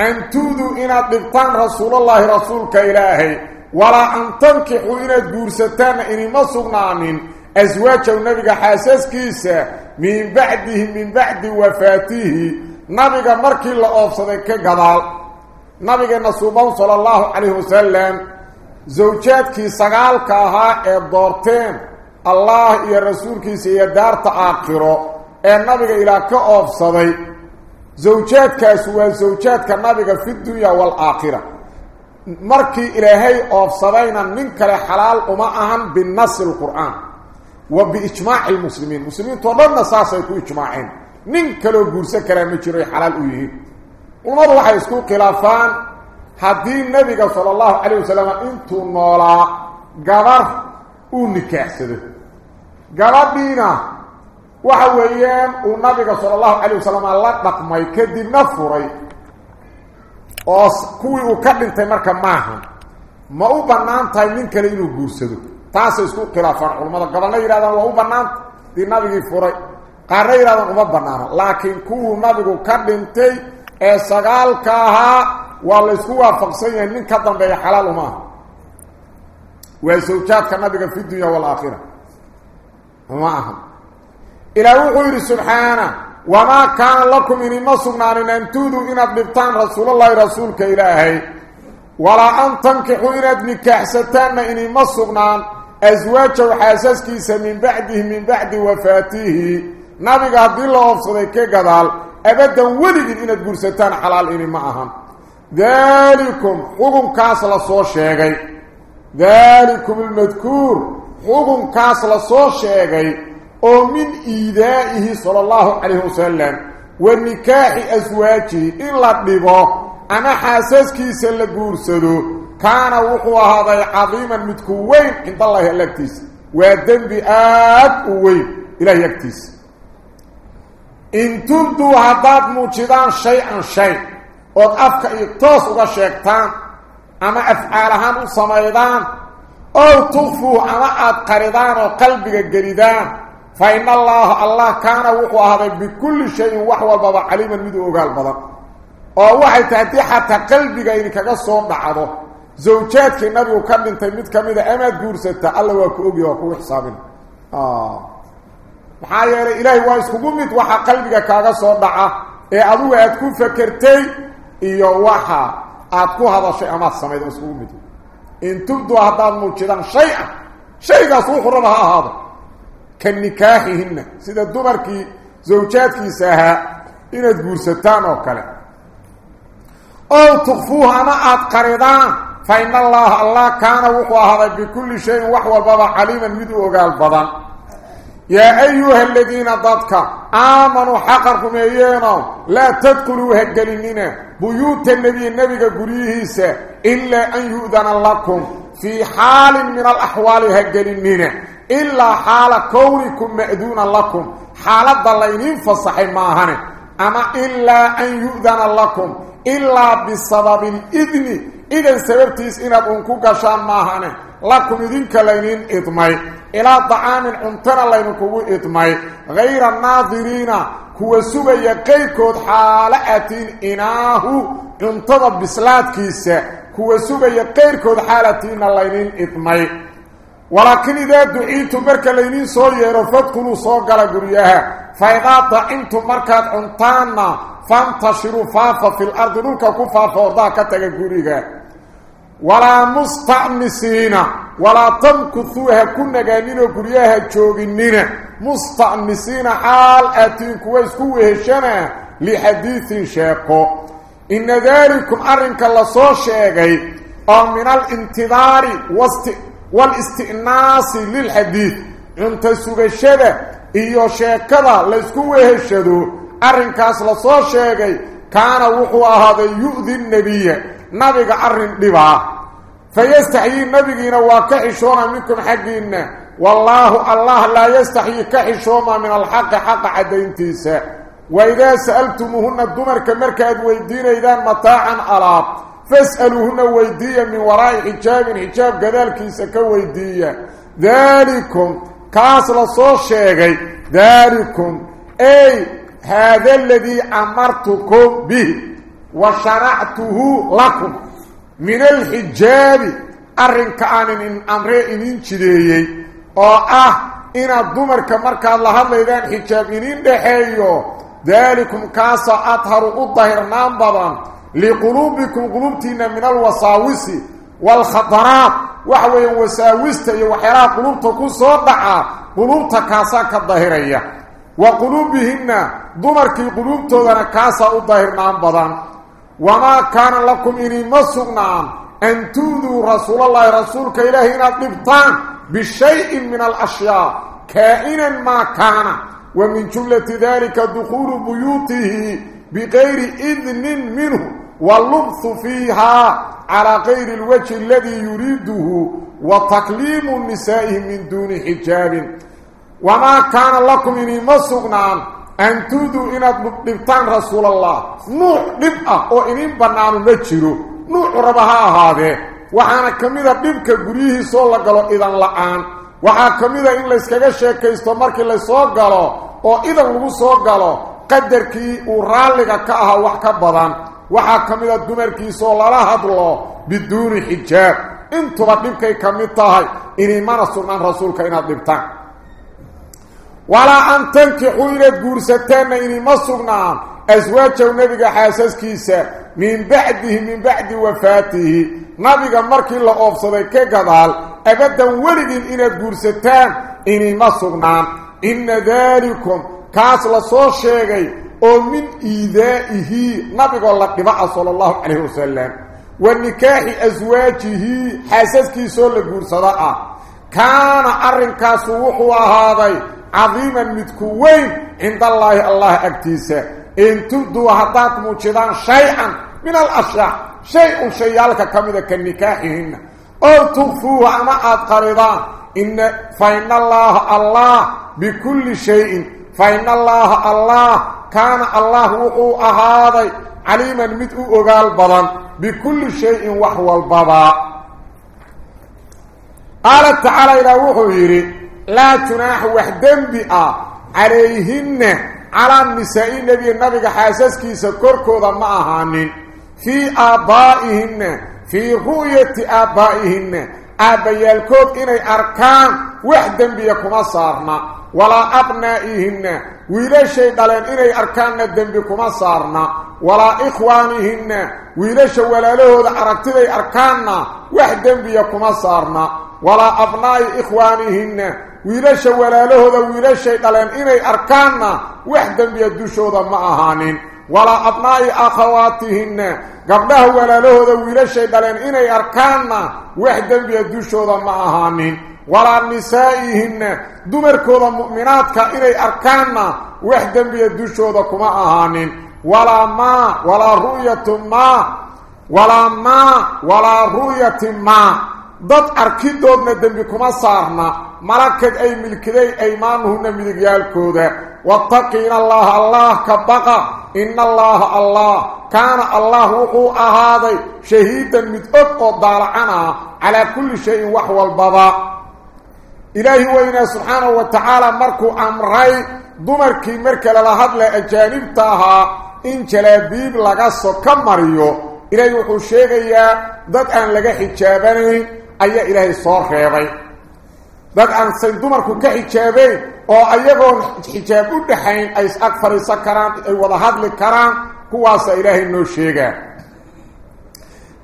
أن تودوا إنا دبطان رسول الله رسولك إلهي ولا أن تنكحوا إلى دورستان إن ما صغنانين أزواجه النبي حاساس كيسا من بعده من بعد وفاته نبي مركي الله أفسده كقبال نبي نصوبان صلى الله عليه وسلم زوجات كيساقال كاها الدارتين الله يا رسول كيسا يدار تعاقره النبي إلى كأفسده زوجات كاسوا زوجات كالنبي في الدنيا والآخرة markii ilaahay oofsadayna nin kale xalaal uma ahan binasi lqur'aan wa biijmaaci lmuslimiin muslimiintoo dhanna saasay ku ijmaaceen nin kaloo guursan karaa ma jiro ay xalaal u yihiin culammadu waxay isku khilaafaan haddii nebiga sala allahu calayh wasalam intuu noolaa gabar uu nikaaxsado gabadhiina waxa weeyaan uu nabiga sala allahu calayh wasalam la dhaqmay kadibna furay oo kuwii uu ka dhintay marka maaha ma u bannaan tahay nin kale inuu guursado taasay isku khilaafaan culammada gabalna yidhahdaan waa u bannaanta dii nabigii furay qaarna yidhahdaan uma bannaana laakiin kuwuu nabigu ka dhintay ee sagaalka ahaa waa laysku waafaqsan yahay nin ka dambeeya xalaal uma aha waa zawjaadka nabiga fi dunya waalaakhira ma aha ilaah wuxuu yidhi subxaana وما كان لكم من مسمان ان تودوا ان ابطان رسول الله رسولك الهي ولا ان تنكحوا ان نكحتم ان مسمان ازواج وحاسسك من بعده من بعد وفاته. نبي عبد الله صدق كغال ابدا ولد ان غرستان حلال ان معهم ذلك حكم كاسل سو شيغي. ذلك المذكور حكم كاسل سو شيغي. La dhibo ama xaasaskiisa la guursado kaana wuxuu ahaaday cadiiman midku weyn cindallahi alla agtiisa waa dembi aad u weyn ilahay agtiisa in tubduu haddaad muujidaan shay-an shay ood afka iyo toos uga sheegtaan ama afcaal ahaan u samaydaan ow tukfuu ama aada qaridaan oo qalbiga gelidaan فإن الله الله كان وحوهر بكل شيء وحوى البابا عليما مدى أغال بضا ووحي تأتي حتى قلبك إنك قصهم بحضه زوجاتك النبي وكان من تلميذ كميدة أما تقول ستا ألا وكوبي وكو إحصابين. آه. وحايا إلهي وانس قممت وحا قلبك كقصهم بحا إي أدوه أتكون فكرتي. إيو وحا أتكون هذا شيء ما السميد وانس قممت إن تبدو هذا الموجدان شيئا. شيئا صوح هذا. Mid in tubdu haddaad muujidaan shay-a shaygaas wuxuu raba ha ahaado ka nikaaxihinna sida dumarkii zawjaadkiisa ahaa inaad guursataan oo kale أو تخفوه أما أتقردان فإن الله الله كان وقوى هذا بكل شيء وحوى البابا عليما مدو وقال بضان يا أيها الذين ضدك آمنوا حقركم أيانا لا تدخلوا هقلننا بيوت النبي النبي قريهيسا إلا أن يؤذن لكم. في حال من الأحوال هقلننا إلا حال كونكم مأذون لكم. حالة ضلينين فصحي ماهنة أما إلا أن يؤذن لكم. إلا بسبب الإذن. إذن سببتيس إناد أنكو قشان ماهانه لكم إذنك لينين إطمي إلى طعام عنتنا لينكو إطمي غير الناظرين. كو سبيا قيكود حالاتين إناه. عنتنا بسلات كيسا كو سبيا قيكود حالاتين لينين إطمي ولكن إذا دعيتم مركا لينين صوريا فادخلوا صوغلا قرياها فإذا طعنتم مركات عنتانا فانتشروا فافا في الأرض نلك كفافا وضاك تغيريها ولا مستعنسين ولا تمكثوها كنا قانين وقرياها جوغنين مستعنسين حال آتين كويس كوه شنا لحديث شاقو إن ذلكم أرنك الله صور شيئا أو من الانتظار والاستئناس للحديث. إنت سوغشدة إيو شيئا لسكوه الشدو أرنك الله صور شيئا كان وقوة هذا يؤذي النبي. نبيك أرن لبعا فيستحيي نبينا وكحشونا منكم حقينا والله الله لا يستحيي كحشونا من الحق حق عدين تيسا. وإذا سألتمهن الدمر كمركة ويدين إذا مطاعا ألاب. فاسألوهن ويدية من وراء حجاب حجاب كذلك يسكى ويدية ذلكم كاس لصوص شيغي. ذلكم أي هذا الذي أمرتكم به وشرعته لكم. من الحجاب أرن كأن من أمرين إنين أو أه إن الدمر كمركة الله الله إذا حجاب إنين دحيه ذلكم كاسا أطهر الظهر نامبضا لقلوبكم قلوبتنا من الوساوس والخطرات وحوين وساوست وحراء قلوبتكم صدعا قلوبتك كاسا كالظهرية وقلوبهن دمركي قلوبتودنا كاسا الظاهرنان بدن وما كان لكم إني مسغنان أن تودوا رسول الله رسولك إلهنا طبطان بشيء من الأشياء كائنا ما كان ومن جملة ذلك دخول بيوته بغير إذن منه واللبث فيها على غير الوجه الذي يريده وتكليم نسائه من دون حجاب. وما كان لكم إني مسغنان أن تودوا إن دبتان رسول الله. نوع دبقى أو إنين بنانو مجرو. نوع ربها هذا وحانا كميدا دبك قريه سولا قالوا إذن لآن. وحانا كميدا إن لسكاقا شاكيستو مركي لسو قالوا أو إذن لغو سو قالوا قدركي ورالك كاها وحكا بدان وحانا كميدا دمركي سولا لهدلو بدون حجاب انتو دبكي كميتاهي إني ما نسغنان رسولك إنا دبتان ولا أن تنكحوا إلى قرستان إني مصرنا أزواجه نبي حاسس كيسا من بعده من بعد وفاته نبي مركي الله أفصده كقضال أبدا ولد إلى قرستان إني مصرنا إن ذلكم كاس لصور شيغي ومن إيذائه نبي الله قبع صلى الله عليه وسلم والنكاح أزواجه حاسس كيسا لقرصداء كان أرنكاس وحوى هذا عظيما متكوين عند الله الله أكتيسا إن تبدوا هدات موجدان شيئا من الأشياء شيء شيالك كمذا كالنكاحهن أو تخفوه أما أتقرضان إن فإن الله الله بكل شيء. فإن الله الله. كان الله وقوء هذا عليما متؤ أغال بضان بكل شيء وحو البضاء قال تعالى إلى وحو يري. لا تناح وحدن بأ عليهن. على النساء النبي النبي حاسسكي سكركو ذا معهن في آبائهن. في رؤية آبائهن. آبيالكود إني أركان. وحدن بيكما صارنا. ولا أبنائهن ولا شيء دلين إني أركان الدنب كما صارنا ولا إخوانهن ولا شيء ولا له ذا أركتدي أركاننا وحدن بيكما صارنا ولا أبناء إخوانهن ولا شيء ولا له ولا شيء دلين إني أركاننا وحدن بيدوشو ذا معهانين ولا أبناء أخواتهن قبلها ولا له ولا شيء دلين إني أركاننا وحدن بيدوشو ذا معهانين ولا نسائهن. دمركودا مؤمناتك إلي أركاننا. وحدا بيدوشودا كما أهانين. ولا ما ولا رؤية ما. ولا ما ولا رؤية ما. ضد أركيدودنا دنبي كما صارنا ملكت أي ملكدي أيمانهن ملكيالكودا واتقين الله الله كبقى. إن الله الله. كان الله وقوع هذا شهيدا متأقض دارعنا. على كل شيء وحوى البضاء. إلهي وإنا سبحانه وتعالى مركو أمري دمركي مركة للاحظ لأجانب تاها إن جلبيب لغسو كم مريو إلهي وحشيغي داد أن لغا حجاباني أي إلهي صور خيبي داد أن سين دمركو كحجابي أو أيغو حجابو دحين أيس أكفر سكران أي وضاحظ لكران كواس إلهي نوشيغي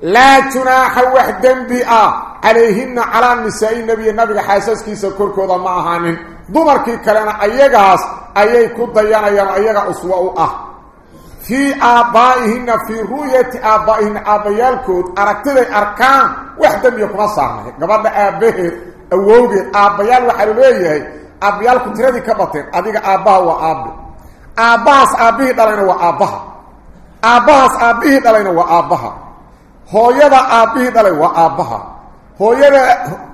laa junaaxa wax dembi ah calayhinna calaa nisaa-i nebiya nabiga xaasaskiisa korkooda ma ahaanin dumarkii kalena ayagaas ayay ku dayanayaan ayaga uswa u ah fii aabbaa'ihina fii ru'yati aabbaa'ihina aabbayaalkood aragtiday arkaan wax dembiya kuma saarnay gabadha aabbaheed awowgeed aabbayaal waxaa la leeyahay aabbayaalku tiradii ka bateen adiga aabbaha waa aabbe hooyada aabbihii dhalay waa aabbaha hooyada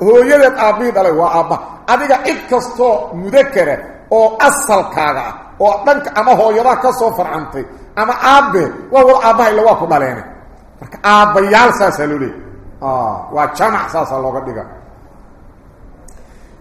hooyadeed aabbihii dhalay waa aabbaha adiga cid kastoo mudakara oo asalkaaga ah oo dhanka ama hooyadaha ka soo farcantay ama aabbe waa wada aabbaha illa waa ku marka aabbayaal saasaa loo leeyay waa jamac saasaa looga dhiga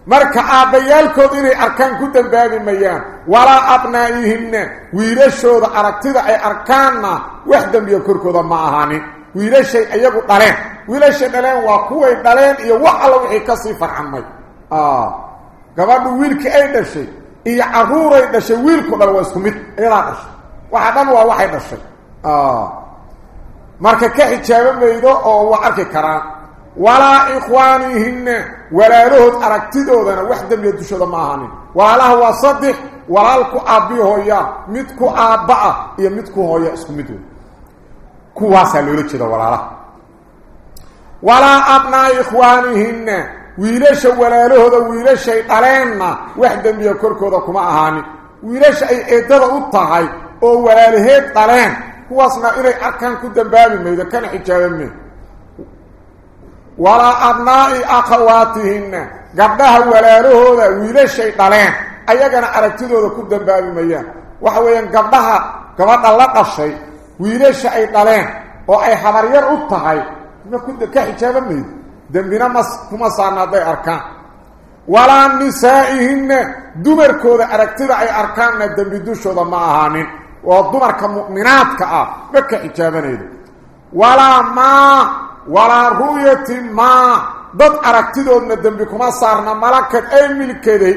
marka aabbayaalkood inay arkaan ku dambaabi mayaan walaa abnaa'ihinna wiilashooda aragtida ay arkaanna wax dembiya korkooda ma ahaanin wiilashay iyagu dhaleen wiilashay dhaleen waa kuway dhaleen iyo wax alla wixii ka sii farcamay gabadhu wiilkii ay dhashay iyo caruuray dhashay wiilku dhal waa isku mid iyadaa dhashay waxa dhan waa waxay dhashay marka ka xijaabo maydo oo waa arki karaan walaa ikhwaanihinna walaalahood aragtidoodana wax dembiya dushooda ma ahanin walaalaha waa saddex walaal ku aabbii hooya mid ku aabba ah iyo mid ku hooya isku mid wey kuwaasaa loola jeeda walaalaha walaa abnaa ikhwaanihinna wiilasha walaalahooda wiilashay dhaleenna wax dembiya korkooda kuma ahaanin wiilasha ay eedada u tahay oo walaalaheed dhaleen kuwaasna inay arkaan ku dambaabi maydo kana xijaaba maydo walaa abnaa'i akhawaatihinna gabdhaha walaalahooda wiilashay dhaleen ayagana aragtidooda ku dambaabi mayaan waxa weeyaan gabdhaha gabadha la dhashay wiilasha ay dhaleen oo ay habaryar u tahay ma ka xijaaba maydo dembina ma kuma saarna hadday arkaan walaa nisaa'ihinna dumarkooda aragtida ay arkaanna dembi dushooda ma ahaanin oo dumarka mu'minaadka ah ma ka xijaabanaydo walaa maa walaa ru'yati maa dad aragtidoodna dembi kuma saarna malakad ay milkaday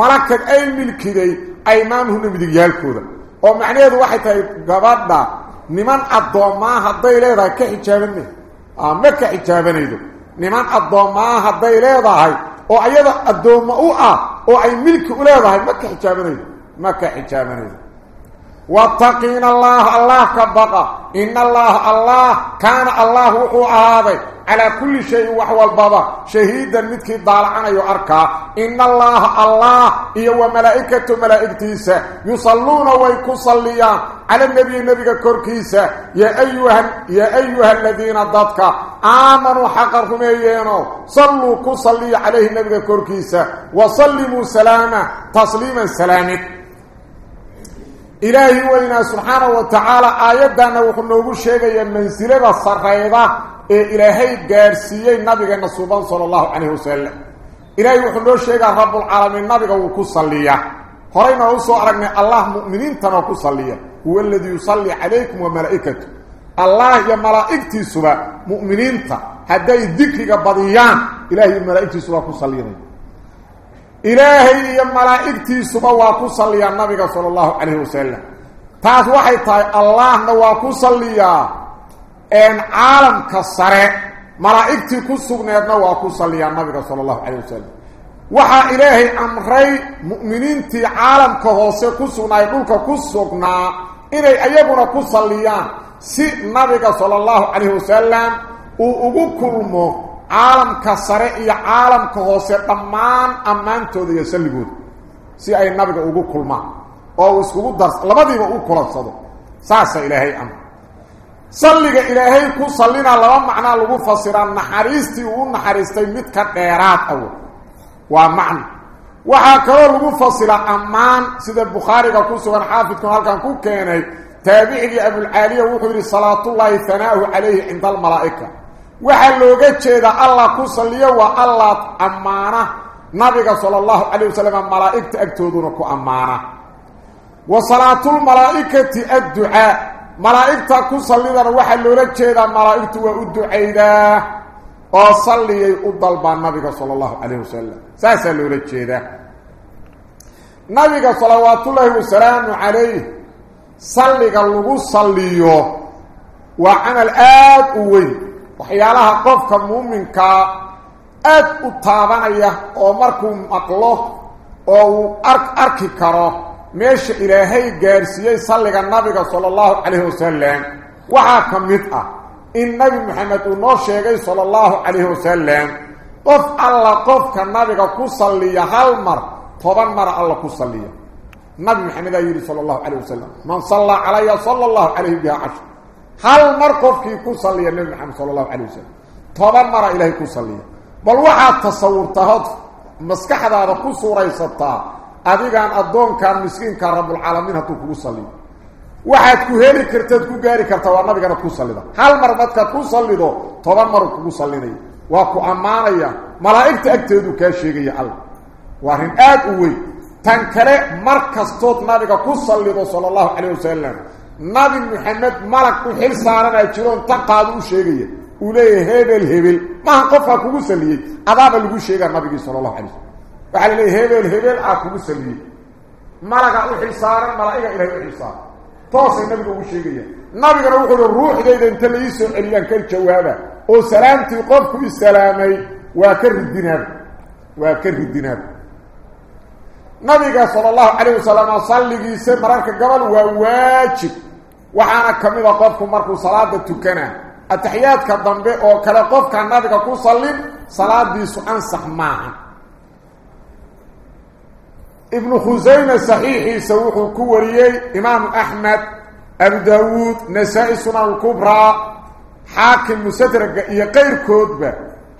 malakad ay milkiday aymaanuhuna midigyaalkooda oo macnaheedu waxay tahay gabadha addoommaa hadday leedahay ka xijaabanay ma ka xijaabanaydo niman addoommaa hadday leedahay oo ayada addoomma u ah oo ay milki u leedahay ma ka xijaabanaydo ma ka xijaabanaydo واتقين الله الله كبقى. إن الله الله كان الله وحو على كل شيء وحو البابا. شهيدا متك ضالعنا يؤركا. إن الله الله إيه وملائكة ملائكتيسا يصلون ويكصليان على النبي النبي كوركيسا يا أيها, يا أيها الذين ضدك. آمنوا حقرهم أيينو صلوا كصلي عليه النبي كوركيسا وصلموا سلاما. تسليما سلامك إلهي وإنا سبحانه وتعالى آياتنا وخنوغو شيغيا منزلة صريضة إلهي قارسيي نبينا صوبان صلى الله عليه وسلم. إلهي وحلو الشيء رب العالمين نبي وكو صليا. هرينا وصو أرقنا الله مؤمنين تنوكو صليا. هو الذي يصلي عليكم وملائكته. الله يا ملائكتي سبا مؤمنين تا. هداي ذكرك بضيان إلهي ملائكتي سبا كو صليا ilaahay iyo malaa'igtiisuba waa ku salliyaa nabiga sala allahu calayhi wasalam taas waxay tahay allahna waa ku salliyaa caalamka sare malaa'igtii ku sugneedna waa ku salliyaa nabiga sala allahu calayh wasalam waxaa ilaahay amray mu'miniintii caalamka hoose ku sugnaay dhulka ku sugnaa inay ayaguna ku salliyaan si nabiga sala allahu calayhi wasalam uu ugu kulmo عالم كسره يا عالم كهوسه ضمان امانته دي سلغود سي اي نبي أو كلما أو اسكو درس لبدي أو كلصدو ساس الهي ام صلي هي كو صلينا لو معنى لو فسر النحريستي و النحريستي ميد كديرات أو ومعنى وحاكو لو فسر أمان سيد البخاري كو سوان حافظ كو هلكان كو كيناي تابعي ابو العاليه صلاة الله ثناه عليه عند الملائكه waxaa looga jeedaa allah ku salliyo waa allah ammaana nabiga sala allahu calayh wasalam malaa'igta agtooduna ku ammaana وصلاه الملائكه الدعاء ملائكه كصليدنا waxa loola jeeda malaa'iktu waa u duceeydaa oo salliyay u dalbaan nabiga sallallahu alayhi wasallam saasa loola jeeda nabiga sallallahu wasallam alayhi salliga lagu salliyo waa amal aad u weyn وحيالها قفك المؤمنك أد أطابانية ومركم أقلو أو أرك أركي كارو ماشي إلهي قارسيي صليق النبي صلى الله عليه وسلم وحاكم مدأ إن نبي محمد نوشيغي صلى الله عليه وسلم قف الله قفك النبي كسلية هالمر طبان مر الله كسلية نبي محمد يري صلى الله عليه وسلم من صلى علي صلى الله عليه وسلم ilaahay ku salliya bal waxaad tasawurtaa hod maskaxdaada ku suuraysataa adigaan addoonkan miskiinka rabbulcaalamiin hadduu kugu sallido waxaad ku heli kartaad ku gaari kartaa waa nabigana ku sallida hal mar markaad ku sallido toban maru kugu sallinaya waa ku ammaanaya malaa'igta agteedu kaa sheegaya alla waa arrin aad u weyn tan kale mar kastood nabiga ku sallido sala allahu calayh wasalam نبي محمد ملك وحل سارنا يجرون تقادوا شيئا وليه هبل هبل ما قفا كوكو سليه عذاب اللي شيئا نبي صلى الله عليه وعلى ليه هبل هبل أكوكو سليه ملك وحل سارنا ملائكة إله وحل سارنا توصي النبي كوكو شيئا نبي كوكو الروح دي دي انت اللي يسوء اللي ينكل شوابا وسلامتي قفكو السلامي واكر الدينار واكر الدينار نبيك صلى الله عليه وسلم صلّي سي مرارك قبل وواجب وحانا كميدا قفكم مركو صلاة تكنا التحيات كالدنبئ وكلا قفك نبي كو صلّي صلاة دي سؤان سحماء ابن خزين صحيح سوح الكوريي إمام أحمد أبو داود نسائي سنة الكبرى حاكم مستدرق يقير كتبه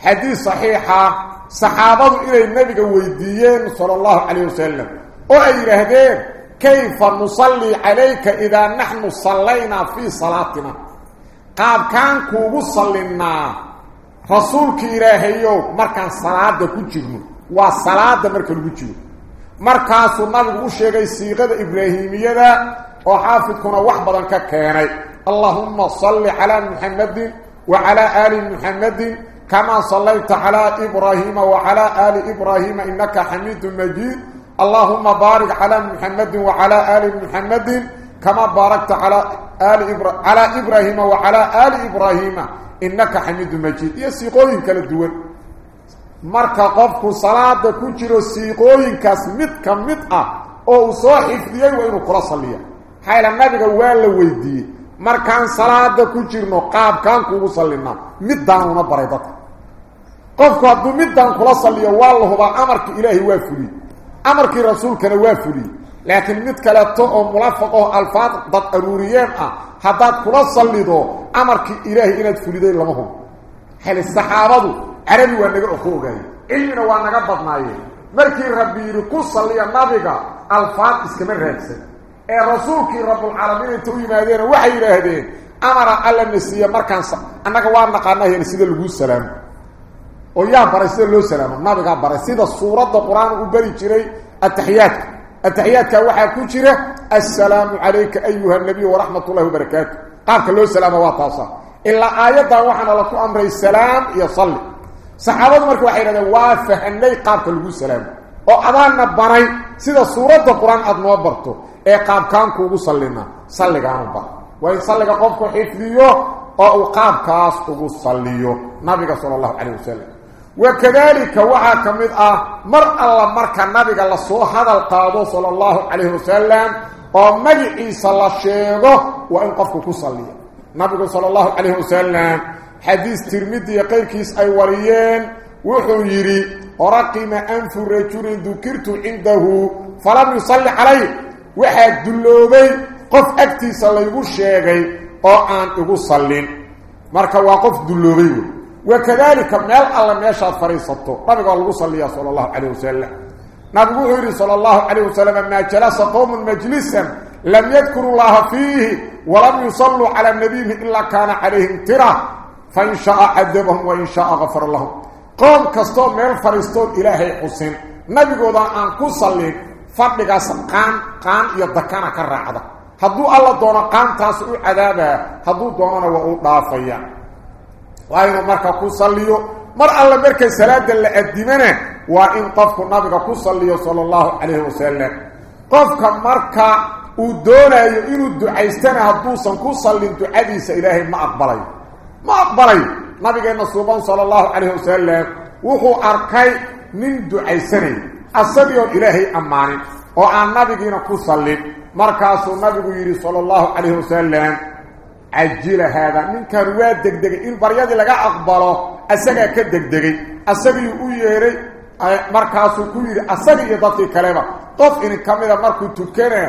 حديث صحيحة صحابة إلى النبي ويديين صلى الله عليه وسلم. وأي رهدين كيف نصلي عليك إذا نحن صلينا في صلاتنا؟ قاب كان كوبو صلينا. رسولك إلهيو مركان صلاة كجرنا وصلاة مركان كجرنا markaasuu nabigu u sheegay siiqada ibraahimiyada oo xaafidkuna wax badan ka keenay allahumma salli calaa sallayta calaa ibraahiima wa calaa aali ibraahiima innaka xamiidun majiid allahuma baarik calaa muxamadin wa calaa aali muxamadin kamaa baarakta calaa ibraahiima wa calaa aali ibraahiima innaka xamiidun majiid iyo siiqooyin kala duwan marka qofku salaada ku jiro siiqooyinkaas mid ka mid ah oo uu soo xifdiyey waa inuu kula salliya xayla nabiga waa la weydiiyey markaan salaada ku jirno qaabkaan kuugu sallinaa middaanuna baray dadka fuliyey amarkii rasuulkana waa fuliyey laakiin mid kaleeto oo mulafaq oo alfaad dad aruuriyeen ah haddaad kula sallido amarkii ilaahay inaad fuliday lama hubo xeli saxaabadu carabi waa naga ku ogaayey cilmina waa naga badnaayeen markii rabbi yidhi ku salliya nabiga alfaad iskama raagsan ee rasuulkii rabbulcaalamiin inta u yimaadeena waxay yidhaahdeen amara alla na siiye markaan annaga waa naqaanaa hel sida laguu salaamo oo yaa baray sida loo salaamo nabigaa baray sida suuradda qur-aan u bari jiray ataxiyaadka ataxiyaadka waxaa ku jira assalaamu calayka ayuha nabiy waraxmat ullahi wabarakaatu qaabka loo salaamo waa taasa ilaa aayaddan waxaana laku amray salaam iyo salli saxaabadu marka waxay yidhahdeen waa fahanay qaabka lagu salaamo oo adaana baray sida suuradda qur-aan aada noo barto ee qaabkaan kuugu sallina salligaanu bar waa in salliga qofku xifdiyo oo uu qaabkaas ugu salliyo nabiga sala allahu calayh wasalam ah mar alla marka nabiga lasoo hadal qaado sala allahu calayhi wasalam oo magiciisa la sheego waa in qofku ku salliyo nabigu sala allahu calayhi wasalam xadiis tirmidi iyo qayrkiis ay wariyeen wuxuu yidhi raqima anfu rajulin dukirtu cindahu falam yusalli calayh waxaa dulloobay qof agtiisa laygu sheegay oo aan igu sallin marka waa qof dulloobay wey وكذلك مال الله ميشا فريصته. نبي قال صلي صلى الله عليه وسلم. نبي قال صلى الله عليه وسلم ما جلس قوم مجلسا لم يذكروا الله فيه ولم يصلوا على النبي إلا كان عليه انترا فإن شاء عذبهم وإن شاء غفر الله قوم كستو مال فريصته إلهي حسين. نبي قال أنكو صلي. فردك سبقان قان يدكان كالرعضة هدو الله دون قان تاسعو عذابها هدو دون وعود لا waa inuu marka ku salliyo mar alla markay salaada la adimana waa in qofku nabiga ku salliyo sala allahu calayhi wasalam qofka marka uu doonayo inuu ducaystana hadduusan ku sallin ducadiisa ilaahay ma aqbalayo ma aqbalayo nabigeena suuban sala allahu calayhi wasalam wuxuu arkay nin ducaysanay asagiion ilaahay ammaanin oo aan nabigiina ku sallin markaasuu nabigu yidhi sala allahu calayhi wasalam cajila haada ninkan waa degdegay in baryadii laga aqbalo asagaa ka degdegay asagii u yeedhay markaasuu ku yidhi asagii dadkii kaleba qof inin ka mida markuu tukana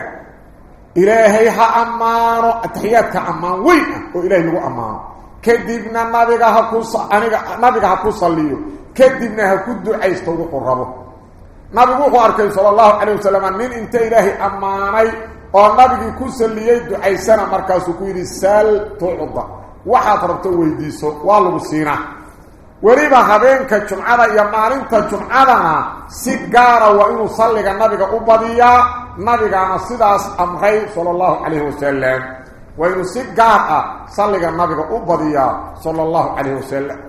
ilaahay ha ammaano ataxiyaadka ammaan weyn ah oo ilaahay lagu ammaano kadibna nabiga ha ku aniga nabiga ha ku salliyo kadibna ha ku ducaysto wuxuu rabo nabigu wuxuu arkay sala allahu calayh wasalam nin inta ilaahay ammaanay oo nabigii ku salliyey ducaysana markaasuu ku yidhi saal tuucda waxaad rabto weydiiso waa lagu siinaa weliba habeenka jumcada iyo maalinta jumcadana si gaara waa inuu salliga nabiga u badiyaa nabigaana sidaas amray sala allahu calayhi wasalam waa inuu si gaar ah salliga nabiga u badiyaa sala allahu calayhi wasalam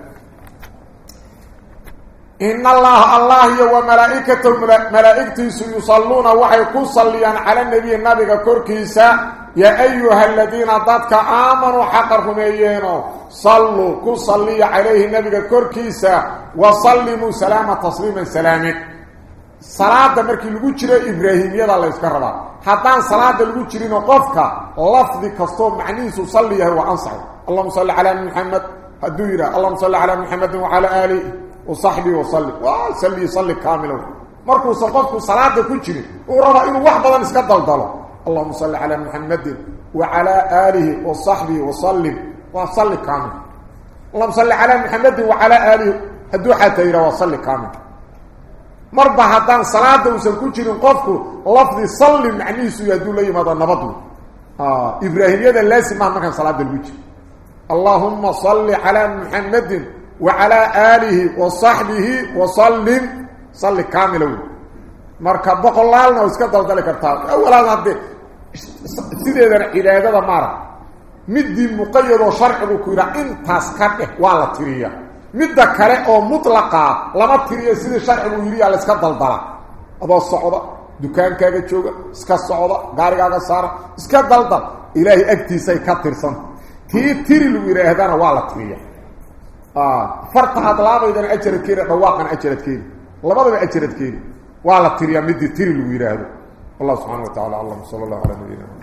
إن الله الله وملائكته ملائكته يصلون وحي صليا على النبي النبي كركيسا يا أيها الذين ضدك آمنوا حقرهم أيينو صلوا كصلي عليه النبي كركيسا وصلموا سلامة تصليما سلاما صلاة مركي إبراهيم يدا الله يسكرها حتى صلاة لغو جرى نقفك لفظ كستو معنيس صليه وأنصعه اللهم صل على محمد. الدويرة اللهم صل على محمد وعلى آله. وصحبه وصلي. وصلي يصلي كاملا. مركو سقفك صلاة كجري وربا إنه واحد بدن اسك دلدلو اللهم صل على محمد وعلى آله وصحبه وسلم وصلي كامل اللهم صل على محمد وعلى آله. هدو حتى يرى وصلي كامل مربا هدان صلاة وسن كجري قفكو. لفظ صلي معنيسو يدو لي ماذا نبض آه إبراهيم يدا لازم ما كان صلاة الوجه. اللهم صل على محمد وعلى آله وصحبه وسلم صلي كاملا kartaa awalaad hadde sideedana cibaadada mara midii muqayyad oo sharcigu ku yira intaas ka dheh waa la tiriya midda kale oo mutlaqa lama tiriyo sidii sharcigu yiri la iska daldala adoo socda dukaankaaga jooga iska socda gaarigaaga saara iska daldal ilaahay agtiisa ka tirsan tii tiri lagu yiraahdana waa la آه فرقها طلابه اذا أجرت كيري ضواقا أجرت كيري. لبدوا أجرت كيري. والله تريا مدي تري لو الله سبحانه وتعالى اللهم صل على نبينا محمد.